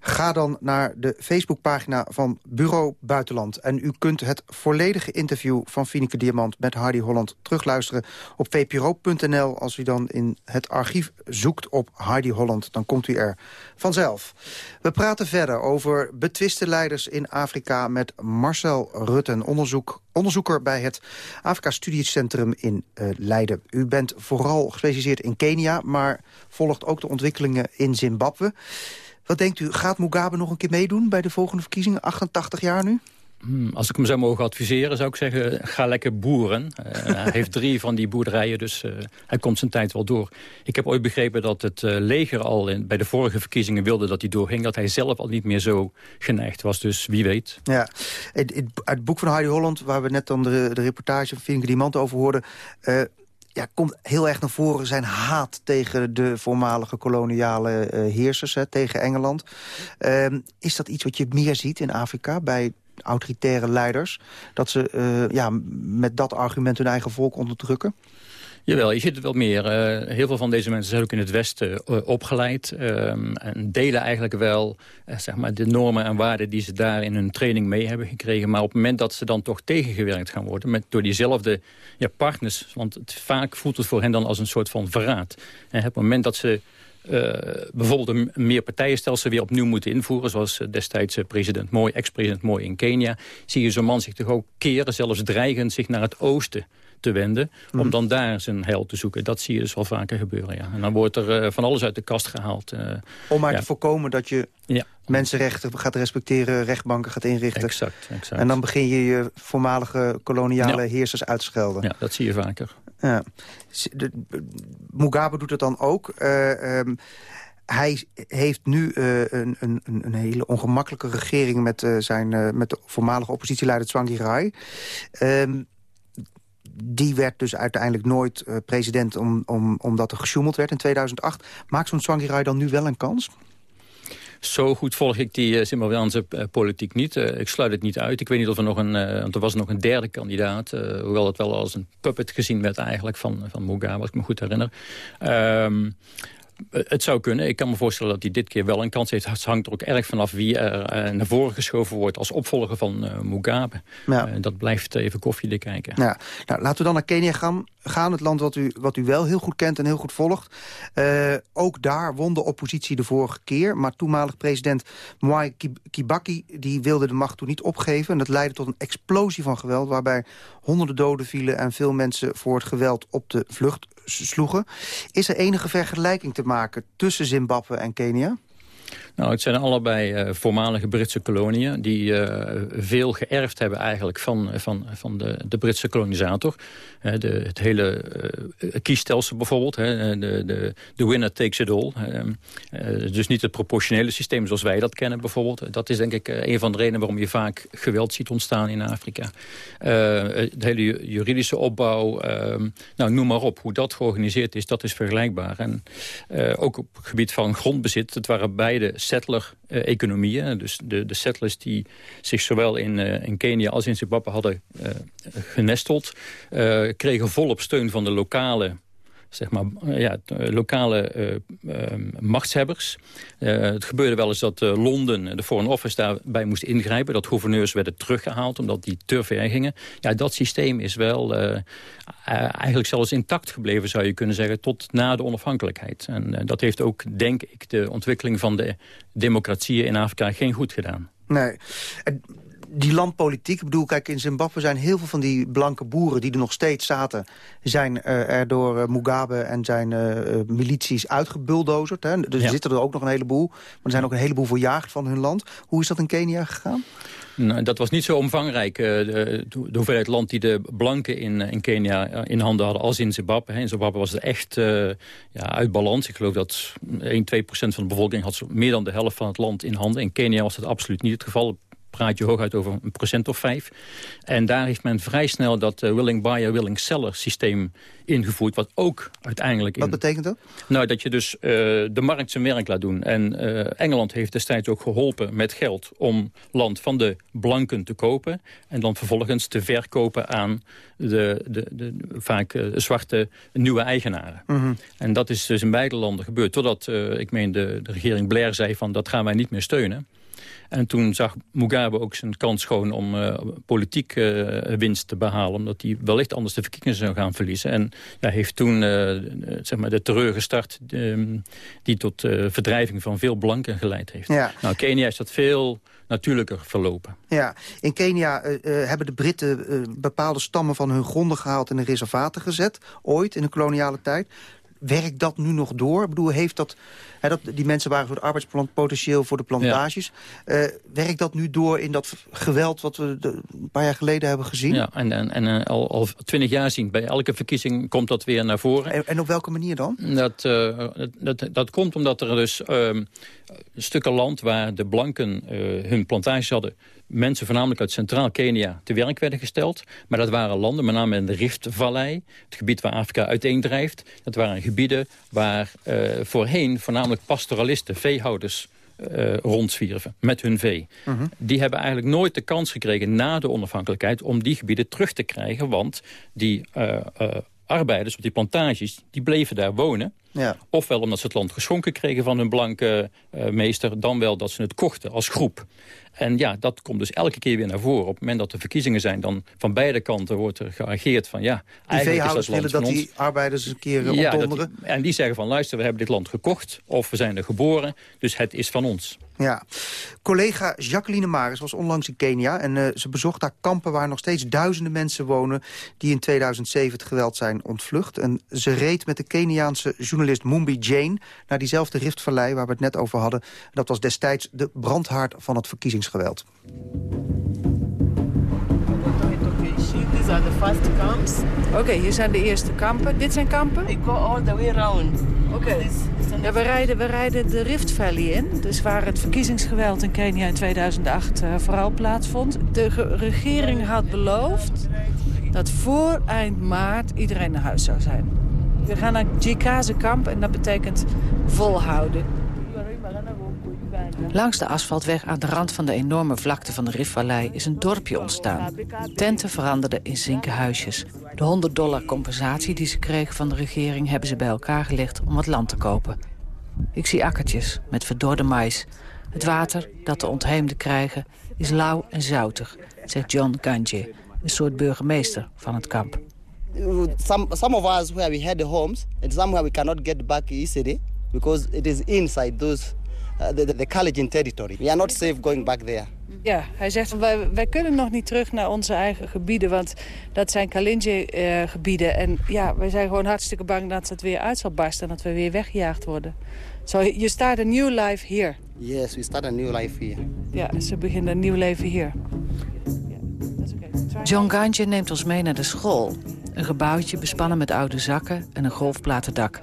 Ga dan naar de Facebookpagina van Bureau Buitenland. En u kunt het volledige interview van Fineke Diamant met Heidi Holland terugluisteren op vpro.nl. Als u dan in het archief zoekt op Heidi Holland, dan komt u er vanzelf. We praten verder over betwiste leiders in Afrika met Marcel Rutten, onderzoek, onderzoeker bij het Afrika Studiecentrum in uh, Leiden. U bent vooral gespecialiseerd in Kenia, maar volgt ook de ontwikkelingen in Zimbabwe. Wat denkt u, gaat Mugabe nog een keer meedoen bij de volgende verkiezingen? 88 jaar nu? Hmm, als ik hem zou mogen adviseren, zou ik zeggen, ga lekker boeren. Uh, hij *laughs* heeft drie van die boerderijen, dus uh, hij komt zijn tijd wel door. Ik heb ooit begrepen dat het uh, leger al in, bij de vorige verkiezingen wilde dat hij doorging. Dat hij zelf al niet meer zo geneigd was, dus wie weet. Ja, uit het boek van Heidi Holland, waar we net dan de, de reportage van Finke Diamant over hoorden ja, komt heel erg naar voren zijn haat tegen de voormalige koloniale uh, heersers, hè, tegen Engeland. Uh, is dat iets wat je meer ziet in Afrika bij autoritaire leiders? Dat ze uh, ja, met dat argument hun eigen volk onderdrukken? Jawel, je ziet het wel meer. Uh, heel veel van deze mensen zijn ook in het Westen uh, opgeleid. Um, en delen eigenlijk wel zeg maar de normen en waarden die ze daar in hun training mee hebben gekregen. Maar op het moment dat ze dan toch tegengewerkt gaan worden met, door diezelfde ja, partners. Want het, vaak voelt het voor hen dan als een soort van verraad. En op het moment dat ze uh, bijvoorbeeld een meerpartijenstelsel weer opnieuw moeten invoeren... zoals destijds president Mooi, ex-president Mooi in Kenia... zie je zo'n man zich toch ook keren, zelfs dreigend, zich naar het oosten te wenden... om mhm. dan daar zijn heil te zoeken. Dat zie je dus wel vaker gebeuren, ja. En dan wordt er uh, van alles uit de kast gehaald. Uh, om maar ja. te voorkomen dat je ja. mensenrechten gaat respecteren... rechtbanken gaat inrichten. Exact, exact. En dan begin je je voormalige koloniale ja. heersers uit te schelden. Ja, dat zie je vaker. Ja. Mugabe doet het dan ook... Uh, um, hij heeft nu uh, een, een, een, hele ongemakkelijke regering... met, uh, zijn, met de voormalige oppositieleider Tsvangirai. Um, die werd dus uiteindelijk nooit president om, omdat er gesjoemeld werd in 2008. Maakt zo'n Tsvangirai dan nu wel een kans? Zo goed volg ik die uh, Zimbabweanse uh, politiek niet. Uh, ik sluit het niet uit. Ik weet niet of er nog een... want er was nog een derde kandidaat. hoewel het wel als een puppet gezien werd eigenlijk van, van Mugabe, als ik me goed herinner. Um, het zou kunnen. Ik kan me voorstellen dat hij dit keer wel een kans heeft. Het hangt er ook erg vanaf wie er naar voren geschoven wordt... als opvolger van Mugabe. Ja. dat blijft even koffiedik kijken. Ja. Nou, laten we dan naar Kenia gaan. gaan het land wat u, wat u wel heel goed kent en heel goed volgt. ook daar won de oppositie de vorige keer. Maar toenmalig president Mwai Kibaki die wilde de macht toen niet opgeven. En dat leidde tot een explosie van geweld... waarbij honderden doden vielen en veel mensen voor het geweld op de vlucht sloegen. Is er enige vergelijking te maken tussen Zimbabwe en Kenia? Nou, het zijn allebei uh, voormalige Britse koloniën... die uh, veel geërfd hebben eigenlijk van, van, van de, de Britse kolonisator. Uh, de, het hele kiesstelsel bijvoorbeeld. De, de, winner takes it all. dus niet het proportionele systeem zoals wij dat kennen bijvoorbeeld. Dat is denk ik een van de redenen waarom je vaak geweld ziet ontstaan in Afrika. de hele juridische opbouw, ehm, nou, noem maar op. Hoe dat georganiseerd is, dat is vergelijkbaar. En ook op het gebied van grondbezit, het waren beide settler-economieën. dus de, de settlers die zich zowel in, uh, in Kenia als in Zimbabwe hadden uh, genesteld... Kregen volop steun van de lokale zeg maar, eh, ja, eh, lokale uh, machtshebbers. het gebeurde wel eens dat Londen, de Foreign Office, daarbij moest ingrijpen. Dat gouverneurs werden teruggehaald omdat die te ver gingen. Ja, dat systeem is wel eigenlijk zelfs intact gebleven, zou je kunnen zeggen, tot na de onafhankelijkheid. En dat heeft ook, denk ik, de ontwikkeling van de democratieën in Afrika geen goed gedaan. Nee die landpolitiek, ik bedoel, kijk, in Zimbabwe zijn heel veel van die blanke boeren... die er nog steeds zaten, zijn uh, er door uh, Mugabe en zijn uh, milities uitgebuldozerd. Hè. Dus er zitten er ook nog een heleboel. Maar er zijn ook een heleboel verjaagd van hun land. Hoe is dat in Kenia gegaan? Nou, dat was niet zo omvangrijk, de, de, hoeveelheid land die de blanken in, in Kenia in handen hadden als in Zimbabwe. In Zimbabwe was het echt ja, uit balans. Ik geloof dat 1, 2 procent van de bevolking had meer dan de helft van het land in handen. In Kenia was dat absoluut niet het geval praat je hooguit over een procent of vijf. En daar heeft men vrij snel dat uh, willing buyer, willing seller systeem ingevoerd. Wat ook uiteindelijk... Wat betekent dat? Nou, dat je dus uh, de markt zijn werk laat doen. En uh, Engeland heeft destijds ook geholpen met geld om land van de blanken te kopen. En dan vervolgens te verkopen aan de, de, de vaak zwarte nieuwe eigenaren. Mm En dat is dus in beide landen gebeurd. Totdat, ik meen, de, de regering Blair zei van dat gaan wij niet meer steunen. En toen zag Mugabe ook zijn kans schoon om uh, politiek uh, winst te behalen. Omdat hij wellicht anders de verkiezingen zou gaan verliezen. En ja, heeft toen uh, zeg maar de terreur gestart ehm, die tot verdrijving van veel blanken geleid heeft. Ja. Nou, Kenia is dat veel natuurlijker verlopen. Ja, in Kenia hebben de Britten bepaalde stammen van hun gronden gehaald... en in reservaten gezet, ooit in de koloniale tijd werkt dat nu nog door? Ik bedoel, heeft dat, hè, dat die mensen waren voor het arbeidspotentieel voor de plantages. Ja. Uh, werkt dat nu door in dat geweld wat we de, een paar jaar geleden hebben gezien? Ja, en, en, en uh, al, al twintig jaar zien. Bij elke verkiezing komt dat weer naar voren. En, en op welke manier dan? Dat, uh, dat, dat, dat, komt omdat er dus ehm, stukken land waar de blanken hun plantages hadden mensen voornamelijk uit Centraal Kenia te werk werden gesteld. Maar dat waren landen, met name in de Riftvallei, het gebied waar Afrika uiteendrijft. Dat waren gebieden waar uh, voorheen voornamelijk pastoralisten, veehouders... Uh, rondzwierven met hun vee. Mhm. Die hebben eigenlijk nooit de kans gekregen na de onafhankelijkheid... om die gebieden terug te krijgen, want die uh, arbeiders op die plantages... die bleven daar wonen. Ja. Ofwel omdat ze het land geschonken kregen van hun blanke meester... dan wel dat ze het kochten als groep. En ja, dat komt dus elke keer weer naar voren. Op het moment dat er verkiezingen zijn, dan van beide kanten wordt er geageerd van ja, eigenlijk is dat land willen dat die arbeiders een keer ja, en die zeggen van luister, we hebben dit land gekocht of we zijn er geboren, dus het is van ons. Ja. Collega Jacqueline Maris was onlangs in Kenia... en uh, ze bezocht daar kampen waar nog steeds duizenden mensen wonen... die in 2007 het geweld zijn ontvlucht. En ze reed met de Keniaanse journalist Mumbi Jane... naar diezelfde riftvallei waar we het net over hadden. Dat was destijds de brandhaard van het verkiezingsgeweld. Oké, hier zijn de eerste kampen. Dit zijn kampen? Ik go all the way around. Oké. Ja, we, rijden, we rijden de Rift Valley in. Dus waar het verkiezingsgeweld in Kenia in 2008 uh, eh, vooral plaatsvond. De regering had beloofd dat voor eind maart iedereen naar huis zou zijn. We gaan naar Jikaze kamp en dat betekent volhouden. Langs de asfaltweg aan de rand van de enorme vlakte van de Riftvallei is een dorpje ontstaan. Tenten veranderden in zinkenhuisjes. De 100 dollar compensatie die ze kregen van de regering hebben ze bij elkaar gelegd om wat land te kopen. Ik zie akkertjes met verdorde mais. Het water dat de ontheemden krijgen is lauw en zoutig, zegt John Ganje, een soort burgemeester van het kamp. Some, some of us where we had homes, and somewhere we cannot get back easily because it is inside those the, the Kalenjin territory. We are not safe going back there. Ja, hij zegt wij, wij kunnen nog niet terug naar onze eigen gebieden, want dat zijn Kalinje-gebieden. en ja, wij zijn gewoon hartstikke bang dat het weer uit zal barsten en dat we weer weggejaagd worden. So you start a new life here. Yes, we start a new life here. Ja, ze beginnen een nieuw leven hier. John Gantje neemt ons mee naar de school. Een gebouwtje bespannen met oude zakken en een golfplaten dak.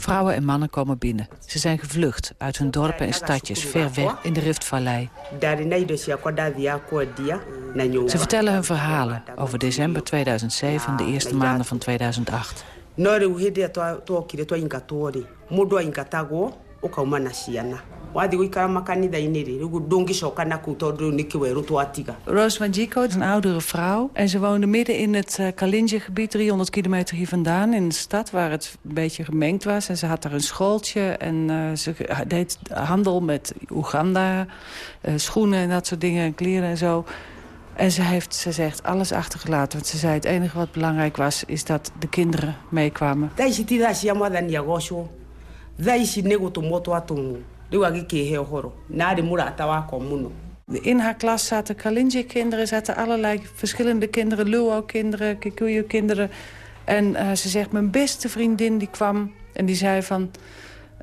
Vrouwen en mannen komen binnen. Ze zijn gevlucht uit hun dorpen en stadjes ver weg in de Riftvallei. Ze vertellen hun verhalen over december 2007 en de eerste maanden van 2008. wathiä gå ikara makanitha-inä rä rä u ndå ngä coka naku tondå rä u nä kä werå twatiga Rose Manjiko is een oudere vrouw. En ze woonde midden in het uh, Kalinje-gebied, 300 kilometer hier vandaan. In de stad waar het een beetje gemengd was. En ze had daar een schooltje. En uh, ze deed handel met Oeganda. Uh, schoenen en dat soort dingen. En kleren en zo. En ze heeft, ze zegt, alles achtergelaten. Want ze zei, het enige wat belangrijk was, is dat de kinderen meekwamen. thaa ici ti thaa cia mwathani agocwo thaa ici nä gå tå na In haar klas zaten Kalinje-kinderen, zaten allerlei verschillende kinderen. Luo-kinderen, Kikuyu-kinderen. En uh, ze zegt, mijn beste vriendin die kwam en die zei van...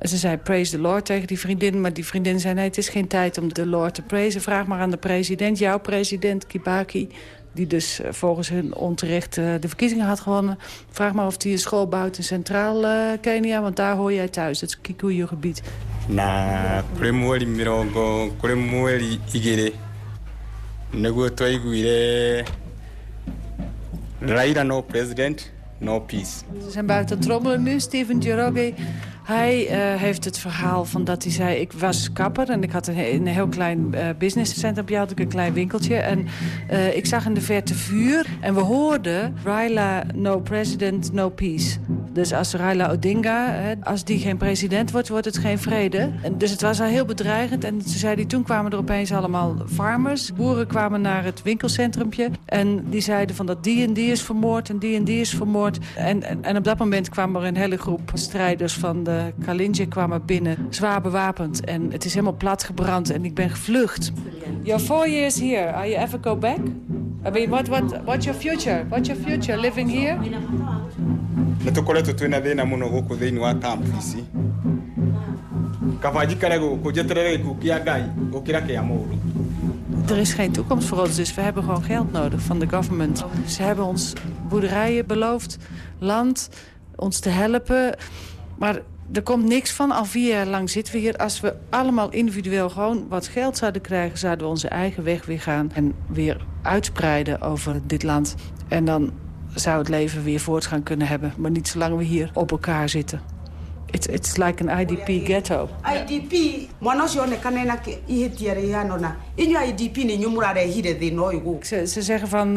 Ze zei praise the Lord tegen die vriendin. Maar die vriendin zei, nee, het is geen tijd om de Lord te praisen. Vraag maar aan de president, jouw president, Kibaki... die dus uh, volgens hun onterecht uh, de verkiezingen had gewonnen. Vraag maar of hij een school bouwt in Centraal Kenia, want daar hoor jij thuis. Het is Kikuyu-gebied. Na kuri mweri mirongo kuri mweri igiri niguo twaiguire Raila no president no peace Ze zijn buiten trommelen nu. Steven Njoroge, hij uh, heeft het verhaal van dat hij zei... ik was kapper en ik had een, heel klein uh, businesscentrum. had ik een klein winkeltje. En uh, ik zag in de verte vuur. En we hoorden Raila no president, no peace. Dus als Raila Odinga, als die geen president wordt, wordt het geen vrede. En dus het was al heel bedreigend. En ze zei die, toen kwamen er opeens allemaal farmers. Boeren kwamen naar het winkelcentrumpje. En die zeiden van dat die en die is vermoord en die en die is vermoord. En, en, op dat moment kwam er een hele groep strijders van de Kalinje kwamen binnen, zwaar bewapend. En het is helemaal platgebrand en ik ben gevlucht. You're four years here. Are you ever go back? I mean, what, what, what's your future? What's your future living here? Na wa Er is geen toekomst voor ons, dus we hebben gewoon geld nodig van de government. Ze hebben ons boerderijen beloofd, land, ons te helpen. Maar er komt niks van. Al vier jaar lang zitten we hier. Als we allemaal individueel gewoon wat geld zouden krijgen... zouden we onze eigen weg weer gaan en weer uitspreiden over dit land. En dan zou het leven weer voortgang kunnen hebben. Maar niet zolang we hier op elkaar zitten. It's, it's like an IDP ghetto. idp mwana idp Ze, ze zeggen van, uh,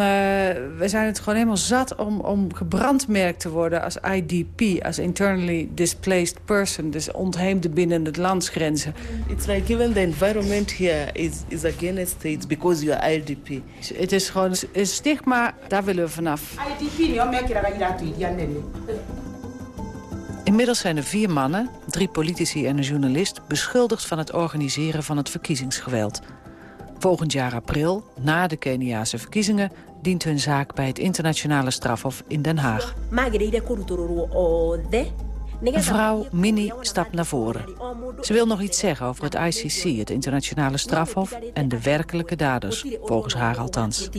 we zijn het gewoon helemaal zat om, om gebrandmerkt te worden als IDP, als internally displaced person, dus ontheemde binnen het landsgrenzen. It's like even the environment here is, is against it because you are IDP. Het is gewoon een stigma, daar willen we vanaf. idp nä o mekä raga iratå iria nene Inmiddels zijn er vier mannen, drie politici en een journalist... beschuldigd van het organiseren van het verkiezingsgeweld. Volgend jaar april, na de Keniaanse verkiezingen... dient hun zaak bij het internationale strafhof in Den Haag. Mevrouw Minnie stapt naar voren. Ze wil nog iets zeggen over het ICC, het internationale strafhof... en de werkelijke daders, volgens haar althans.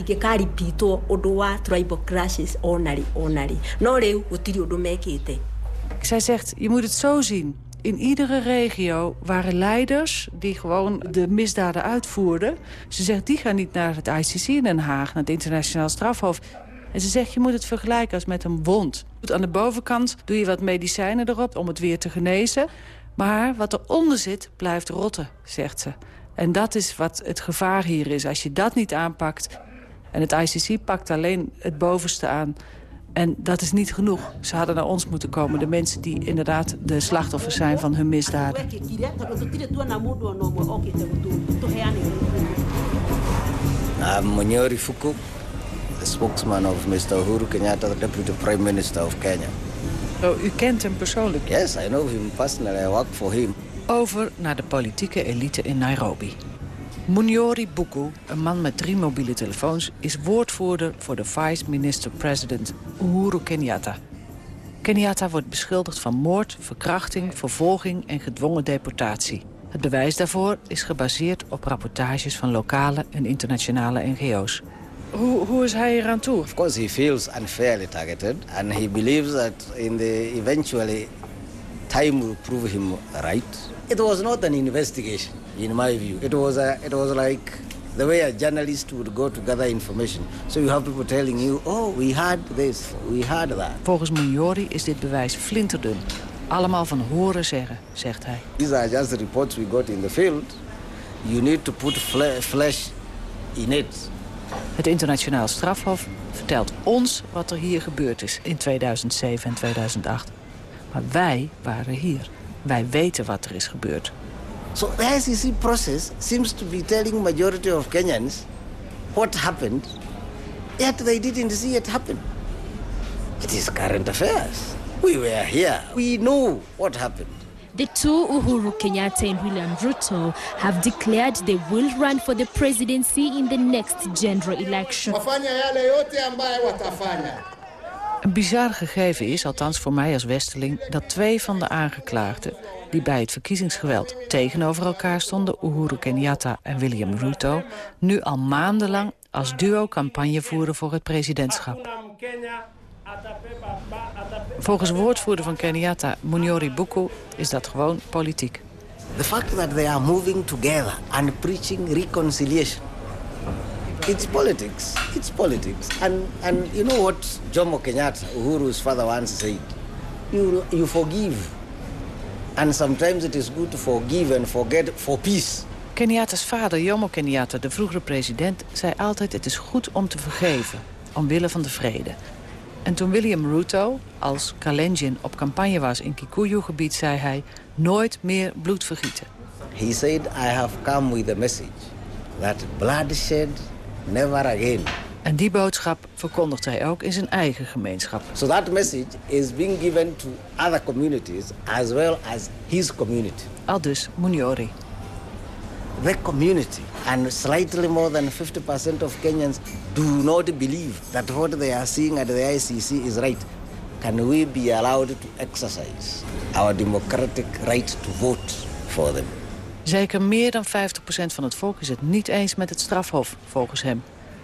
Zij zegt, je moet het zo zien. In iedere regio waren leiders die gewoon de misdaden uitvoerden. Ze zegt, die gaan niet naar het ICC in Den Haag, naar het internationaal strafhof. En ze zegt, je moet het vergelijken als met een wond. Aan de bovenkant doe je wat medicijnen erop om het weer te genezen. Maar wat eronder zit, blijft rotten, zegt ze. En dat is wat het gevaar hier is. Als je dat niet aanpakt... en het ICC pakt alleen het bovenste aan En dat is niet genoeg. Ze hadden naar ons moeten komen. De mensen die inderdaad de slachtoffers zijn van hun misdaden. I'm Monyori Fuku, the spokesman of Mr. Uhuru Kenyatta, the Deputy Prime Minister of Kenya. Oh, u kent hem persoonlijk? Yes, I know him personally. I work for him. Over naar de politieke elite in Nairobi. Munyori Buku, een man met drie mobiele telefoons... is woordvoerder voor de vice-minister-president Uhuru Kenyatta. Kenyatta wordt beschuldigd van moord, verkrachting, vervolging en gedwongen deportatie. Het bewijs daarvoor is gebaseerd op rapportages van lokale en internationale NGO's. Hoe, hoe is hij eraan toe? Of course, he feels unfairly targeted, and he believes that in the eventually time will prove him right. It was not an investigation, in my view. It was a, it was like the way a journalist would go to gather information. So you have people telling you, oh, we had this, we had that. Volgens Munyori is dit bewijs flinterdun. Allemaal van horen zeggen, zegt hij. These are just the reports we got in the field. You need to put fle flesh in it. Het internationaal strafhof vertelt ons wat er hier gebeurd is in 2007 en 2008. Maar wij waren hier. Wij weten wat er is gebeurd. So the ICC process seems to be telling majority of Kenyans what happened, yet they didn't see it happen. It is current affairs. We were here. We know what happened. The two, Uhuru Kenyatta and William Ruto, have declared they will run for the presidency in the next general election. Wafanya yale yote ambayo watafanya. Een bizar gegeven is, althans voor mij als Westeling... dat twee van de aangeklaagden die bij het verkiezingsgeweld tegenover elkaar stonden... Uhuru Kenyatta en William Ruto... nu al maandenlang als duo campagne voeren voor het presidentschap. Volgens woordvoerder van Kenyatta, Munyori Buku, is dat gewoon politiek. The fact that they are moving together and preaching reconciliation. It's politics. It's politics. And, and you know what Jomo Kenyatta, Uhuru's father once said? You, you forgive. And sometimes it is good to forgive and forget for peace. Kenyatta's vader, Jomo Kenyatta, de vroegere president, zei altijd... het is goed om te vergeven, omwille van de vrede. En toen William Ruto als Kalenjin op campagne was in Kikuyu-gebied... zei hij, nooit meer bloed vergieten. He said, I have come with a message that bloodshed never again. En die boodschap verkondigt hij ook in zijn eigen gemeenschap. So that message is being given to other communities as well as his community. Al dus Munyori. The community and slightly more than 50% of Kenyans do not believe that what they are seeing at the ICC is right. Can we be allowed to exercise our democratic right to vote for them? Zeker meer dan 50% van het volk is het niet eens met het strafhof, volgens hem.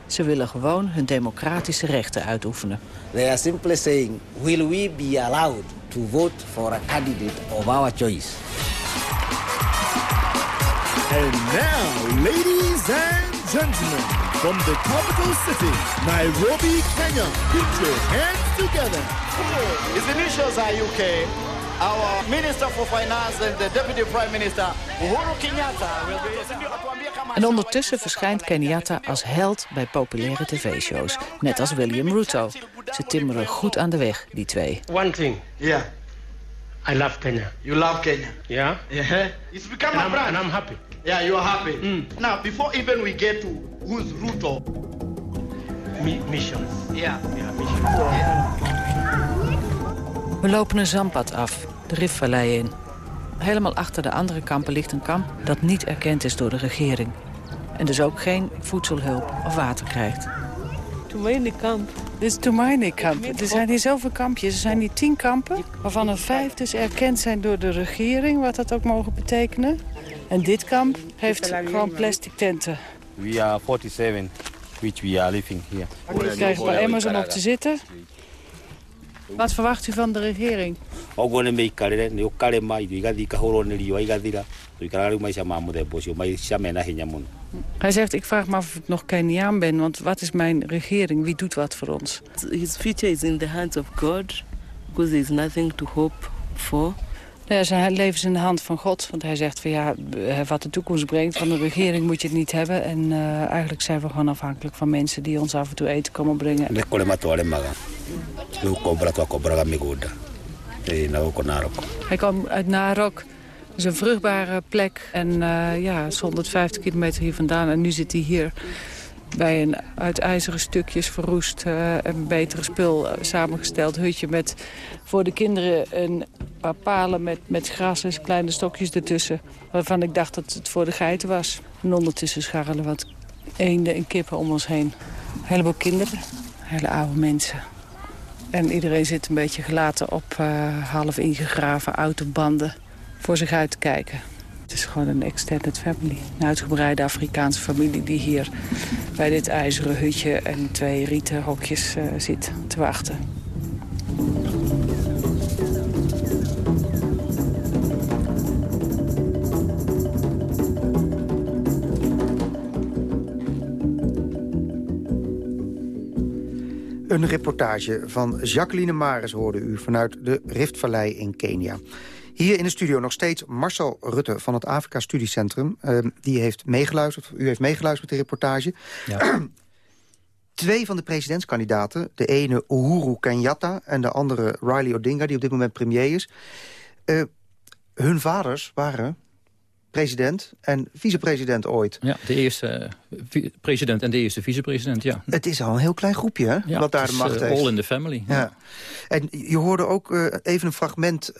Ze willen gewoon hun democratische rechten uitoefenen. They are simply saying, will we be allowed to vote for a candidate of our choice? And now, ladies and gentlemen, from the capital city, Nairobi, Kenya, put your hands together. His initials are UK. Our Minister for Finance and the Deputy Prime Minister, Uhuru Kenyatta, will be... En ondertussen verschijnt Kenyatta als held bij populaire tv-shows. Net als William Ruto. Ze timmeren goed aan de weg, die twee. One thing. Yeah. I love Kenya. You love Kenya? Yeah. Yeah. It's become And a I'm- brand. and I'm happy. Yeah, you are happy. Now, before even we get to who's Ruto. missions. Yeah. Yeah, missions. We lopen een zandpad af, de Rifvallei in. Helemaal achter de andere kampen ligt een kamp dat niet erkend is door de regering. En dus ook geen voedselhulp of water krijgt. Tumaini kamp. Dit is kamp. Er zijn hier zoveel kampjes. Er zijn hier tien kampen, waarvan er vijf dus erkend zijn door de regering, wat dat ook mogen betekenen. En dit kamp heeft gewoon plastic tenten. We are 47, which we are living here. Krijgt wel emmers om op te zitten. Wat verwacht u van de regering? oguo nä mä ikarä nä å karema irio igathi ikahå nä riũa igathira tå ikaraga rä u maica ma må themba å cio maica mena hinya må no Hij zegt, ik vraag me af of ik nog Keniaan ben, want wat is mijn regering? Wie doet wat voor ons? His future is in the hands of God because there is nothing to hope for. Ja, zijn leven is in de hand van God. Want hij zegt van ja, eh, wat de toekomst brengt... van de regering moet je het niet hebben. En uh, eigenlijk zijn we gewoon afhankelijk van mensen... die ons af en toe eten komen brengen. Hij kwam uit Narok. Dat is een vruchtbare plek. En uh, ja, is 150 kilometer hier vandaan. En nu zit hij hier bij een uit ijzeren stukjes verroest uh, en betere spul uh, samengesteld hutje... met voor de kinderen een paar palen met, met gras en kleine stokjes ertussen... waarvan ik dacht dat het voor de geiten was. En ondertussen scharrelen wat eenden en kippen om ons heen. Een heleboel kinderen, hele oude mensen. En iedereen zit een beetje gelaten op uh, half ingegraven autobanden voor zich uit te kijken. Het is gewoon een extended family. Een uitgebreide Afrikaanse familie die hier bij dit ijzeren hutje en twee rieten hokjes uh, zit te wachten. Een reportage van Jacqueline Maris hoorde u vanuit de Riftvallei in Kenia. Hier in de studio nog steeds Marcel Rutte van het Afrika Studiecentrum. Uh, die heeft meegeluisterd, u heeft meegeluisterd met de reportage. Ja. *clears throat* Twee van de presidentskandidaten, de ene Uhuru Kenyatta... en de andere Riley Odinga, die op dit moment premier is... Uh, hun vaders waren president en vicepresident ooit. Ja, de eerste uh, president en de eerste vicepresident, ja. Het is al een heel klein groepje, hè, ja, wat daar de macht uh, heeft. all in the family. Ja. ja. En je hoorde ook uh, even een fragment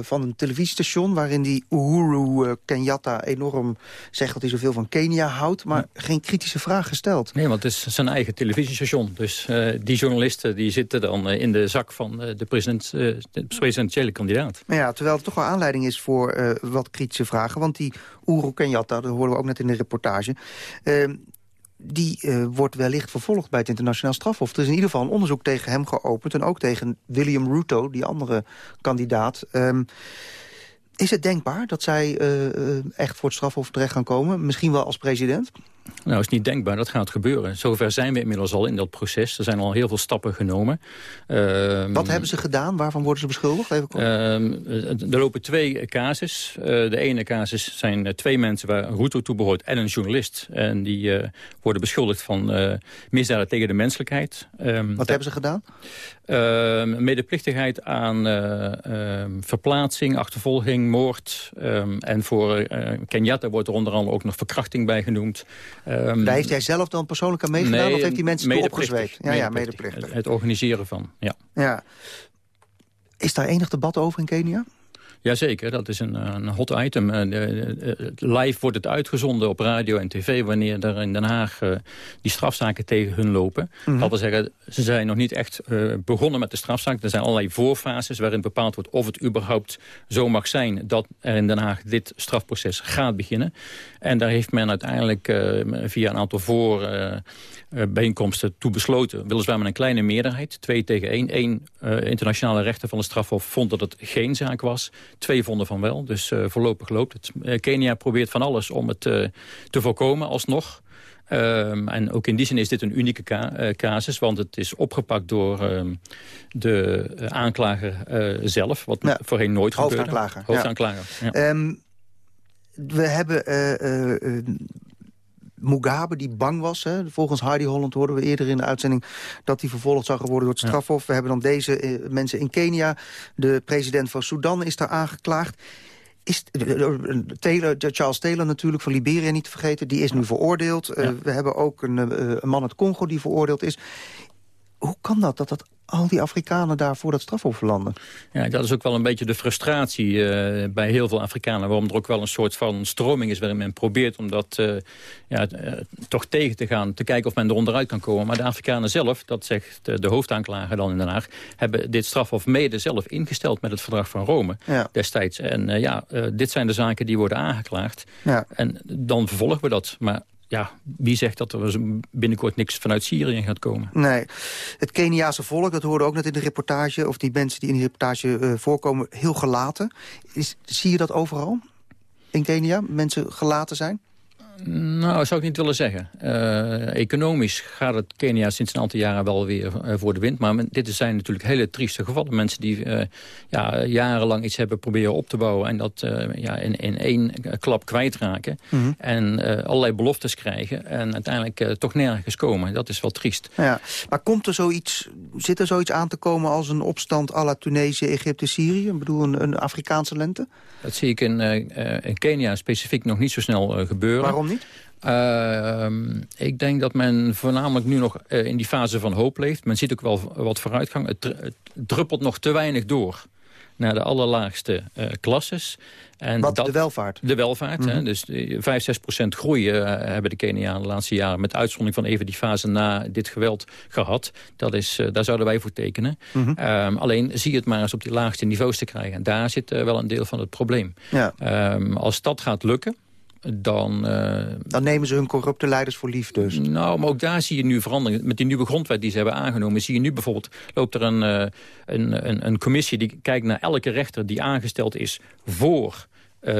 van een televisiestation... waarin die Uhuru Kenyatta enorm zegt dat hij zoveel van Kenia houdt... maar ja. geen kritische vraag gesteld. Nee, want het is zijn eigen televisiestation. Dus die journalisten die zitten dan in de zak van de, president, de presidentiële kandidaat. Ja, terwijl er toch wel aanleiding is voor wat kritische vragen want die Oero Kenyatta, dat hoorden we ook net in de reportage... Uh, die uh, wordt wellicht vervolgd bij het internationaal strafhof. Er is in ieder geval een onderzoek tegen hem geopend... en ook tegen William Ruto, die andere kandidaat. Um, is het denkbaar dat zij uh, echt voor het strafhof terecht gaan komen? Misschien wel als president? Nou, is niet denkbaar. Dat gaat gebeuren. Zover zijn we inmiddels al in dat proces. Er zijn al heel veel stappen genomen. Uh, Wat hebben ze gedaan? Waarvan worden ze beschuldigd? Even kort. Uh, er lopen twee casus. Uh, de ene casus zijn twee mensen waar Ruto toe behoort en een journalist. En die worden beschuldigd van misdaden tegen de menselijkheid. Um, Wat hebben ze gedaan? Ehm, medeplichtigheid aan verplaatsing, achtervolging, moord. en voor Kenyatta wordt er onder andere ook nog verkrachting bij genoemd. Um, Daar heeft hij zelf dan persoonlijk aan meegedaan? Nee, of heeft die mensen toe opgezweept? Ja, ja, medeplichtig. Het organiseren van, ja. ja. Is daar enig debat over in Kenia? Jazeker, dat is een, een hot item. live wordt het uitgezonden op radio en tv... wanneer er in Den Haag uh, die strafzaken tegen hun lopen. Mm -hmm. Dat wil zeggen, ze zijn nog niet echt begonnen met de strafzaak. Er zijn allerlei voorfases waarin bepaald wordt... of het überhaupt zo mag zijn dat er in Den Haag dit strafproces gaat beginnen. En daar heeft men uiteindelijk via een aantal voor bijeenkomsten toe besloten. Weliswaar met een kleine meerderheid, twee tegen één. Eén internationale rechter van de strafhof vond dat het geen zaak was... Twee vonden van wel, dus uh, voorlopig loopt het. Uh, Kenia probeert van alles om het te voorkomen alsnog. Um, en ook in die zin is dit een unieke ca casus, want het is opgepakt door um, de aanklager zelf, wat ja. voorheen nooit gebeurde. Hoofdaanklager. Hoofdaanklager, ja. ja. Um, we hebben Mugabe die bang was. Hè. Volgens Heidi Holland hoorden we eerder in de uitzending... dat hij vervolgd zou worden door het strafhof. We hebben dan deze uh, mensen in Kenia. De president van Sudan is daar aangeklaagd. Is, Taylor, Charles Taylor natuurlijk, van Liberia niet te vergeten... die is nu veroordeeld. Ja. Uh, we hebben ook een, uh, een man uit Congo die veroordeeld is. Hoe kan dat, dat dat al die Afrikanen daar voor dat strafhof landen. Ja, dat is ook wel een beetje de frustratie uh, bij heel veel Afrikanen... waarom er ook wel een soort van stroming is waarin men probeert... om dat uh, ja, uh, toch tegen te gaan, te kijken of men er onderuit kan komen. Maar de Afrikanen zelf, dat zegt de, hoofdaanklager dan in Den Haag... hebben dit strafhof mede zelf ingesteld met het verdrag van Rome ja. destijds. En ja, dit zijn de zaken die worden aangeklaagd. Ja. En dan vervolgen we dat. Maar ja, wie zegt dat er binnenkort niks vanuit Syrië gaat komen? Nee. Het Keniaanse volk, dat hoorde ook net in de reportage... of die mensen die in die reportage uh, voorkomen, heel gelaten. Is, zie je dat overal in Kenia? Mensen gelaten zijn? Nou, zou ik niet willen zeggen. Uh, economisch gaat het Kenia sinds een aantal jaren wel weer uh, voor de wind. Maar dit zijn natuurlijk hele trieste gevallen. Mensen die uh, ja, jarenlang iets hebben proberen op te bouwen... en dat ja, in, in één klap kwijtraken. Mm -hmm. En allerlei beloftes krijgen. En uiteindelijk toch nergens komen. Dat is wel triest. Ja, maar komt er zoiets, zit er zoiets aan te komen als een opstand... à la Tunesië, Egypte, Syrië? Ik bedoel, een, een Afrikaanse lente? Dat zie ik in, in Kenia specifiek nog niet zo snel gebeuren. Waarom niet? Uh, ik denk dat men voornamelijk nu nog uh, in die fase van hoop leeft. Men ziet ook wel wat vooruitgang. Het, het druppelt nog te weinig door naar de allerlaagste uh, klasses. En Wat, dat, de welvaart? De welvaart. Mm -hmm. hè, dus 5, 6 procent groei hebben de Kenianen de laatste jaren... met uitzondering van even die fase na dit geweld gehad. Dat is, daar zouden wij voor tekenen. Mm -hmm. um, alleen zie het maar eens op die laagste niveaus te krijgen. En daar zit wel een deel van het probleem. Ja. Um, als dat gaat lukken dan... Uh, dan nemen ze hun corrupte leiders voor lief dus. Nou, maar ook daar zie je nu verandering. Met die nieuwe grondwet die ze hebben aangenomen... zie je nu bijvoorbeeld, loopt er een, uh, een, een, een commissie... die kijkt naar elke rechter die aangesteld is voor... Uh,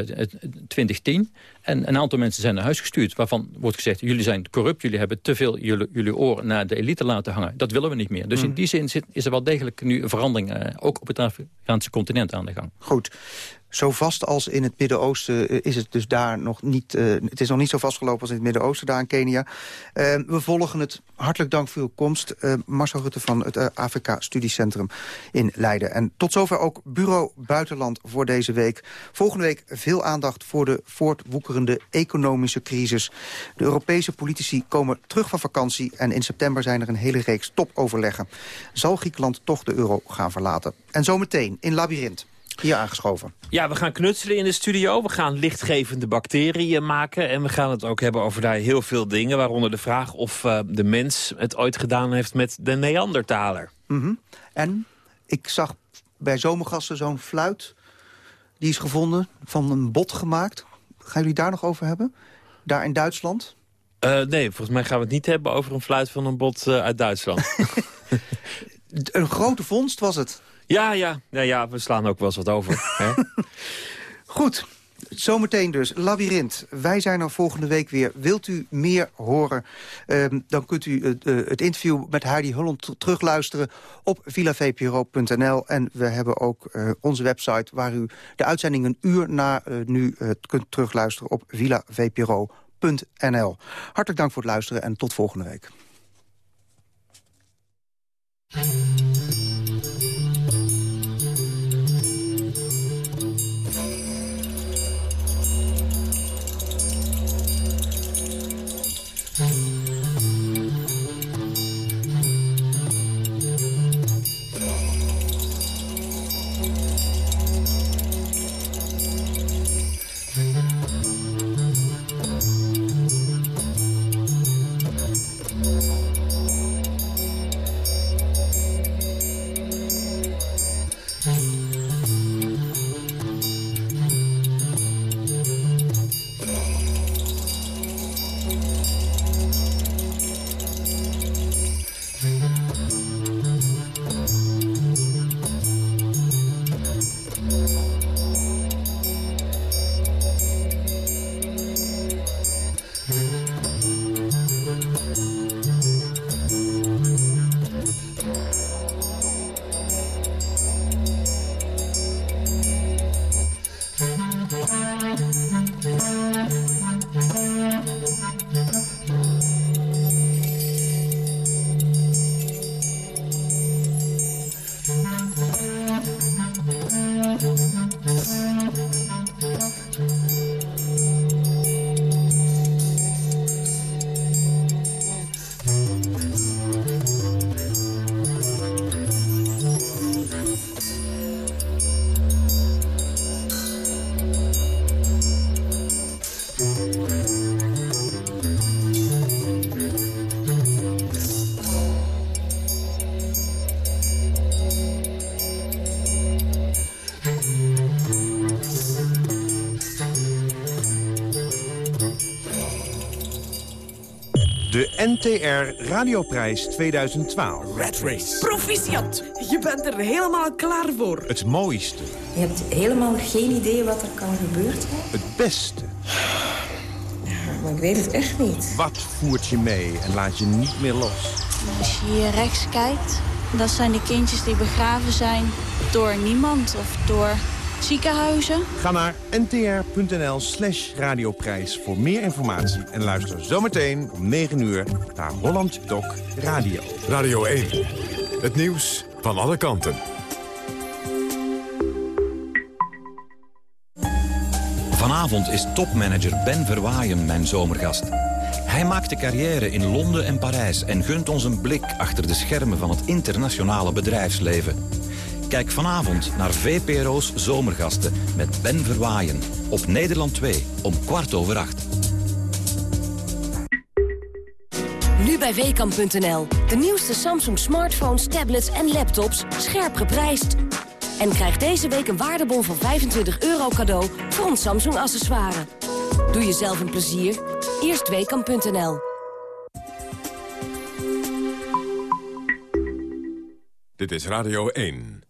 2010. En een aantal mensen zijn naar huis gestuurd... waarvan wordt gezegd, jullie zijn corrupt... jullie hebben te veel jullie, jullie oren naar de elite laten hangen. Dat willen we niet meer. Dus mm. in die zin zit, is er wel degelijk nu een verandering... Uh, ook op het Afrikaanse continent aan de gang. Goed. Zo vast als in het Midden-Oosten is het dus daar nog niet... Uh, het is nog niet zo vastgelopen als in het Midden-Oosten, daar in Kenia. Uh, we volgen het. Hartelijk dank voor uw komst. Marcel Rutte van het Afrika Studiecentrum in Leiden. En tot zover ook Bureau Buitenland voor deze week. Volgende week veel aandacht voor de voortwoekerende economische crisis. De Europese politici komen terug van vakantie... en in september zijn er een hele reeks topoverleggen. Zal Griekenland toch de euro gaan verlaten? En zometeen in Labyrinth. Hier aangeschoven. Ja, we gaan knutselen in de studio. We gaan lichtgevende bacteriën maken. En we gaan het ook hebben over daar heel veel dingen. Waaronder de vraag of uh, de mens het ooit gedaan heeft met de Neandertaler. Mm -hmm. En ik zag bij zomergasten zo'n fluit. Die is gevonden, van een bot gemaakt. Gaan jullie daar nog over hebben? Daar in Duitsland? Uh, nee, volgens mij gaan we het niet hebben over een fluit van een bot uh, uit Duitsland. *laughs* een grote vondst was het. Ja, ja, ja, ja, we slaan ook wel eens wat over. *laughs* hè? Goed, zometeen dus. Labyrinth. Wij zijn er volgende week weer. Wilt u meer horen, um, dan kunt u het, uh, het interview met Heidi Holland terugluisteren op villavpro.nl. En we hebben ook uh, onze website waar u de uitzending een uur na uh, nu kunt terugluisteren op villavpro.nl. Hartelijk dank voor het luisteren en tot volgende week. NTR Radioprijs 2012. Red Race. Proficiat. Je bent er helemaal klaar voor. Het mooiste. Je hebt helemaal geen idee wat er kan gebeuren. Het beste. maar ik weet het echt niet. Wat voert je mee en laat je niet meer los? Als je hier rechts kijkt, dat zijn de kindjes die begraven zijn door niemand of door ziekenhuizen. Ga naar ntr.nl slash radioprijs voor meer informatie. En luister zometeen om 9 uur naar Holland Doc Radio. Radio 1, het nieuws van alle kanten. Vanavond is topmanager Ben Verwaaien mijn zomergast. Hij maakte carrière in Londen en Parijs en gunt ons een blik achter de schermen van het internationale bedrijfsleven. Kijk vanavond naar VPRO's Zomergasten met Ben Verwaaien op Nederland 2 om kwart over acht. Nu bij Weekamp.nl. De nieuwste Samsung smartphones, tablets en laptops scherp geprijsd. En krijg deze week een waardebon van 25 euro cadeau voor een Samsung accessoire. Doe jezelf een plezier. Eerst Weekamp.nl. Dit is Radio 1.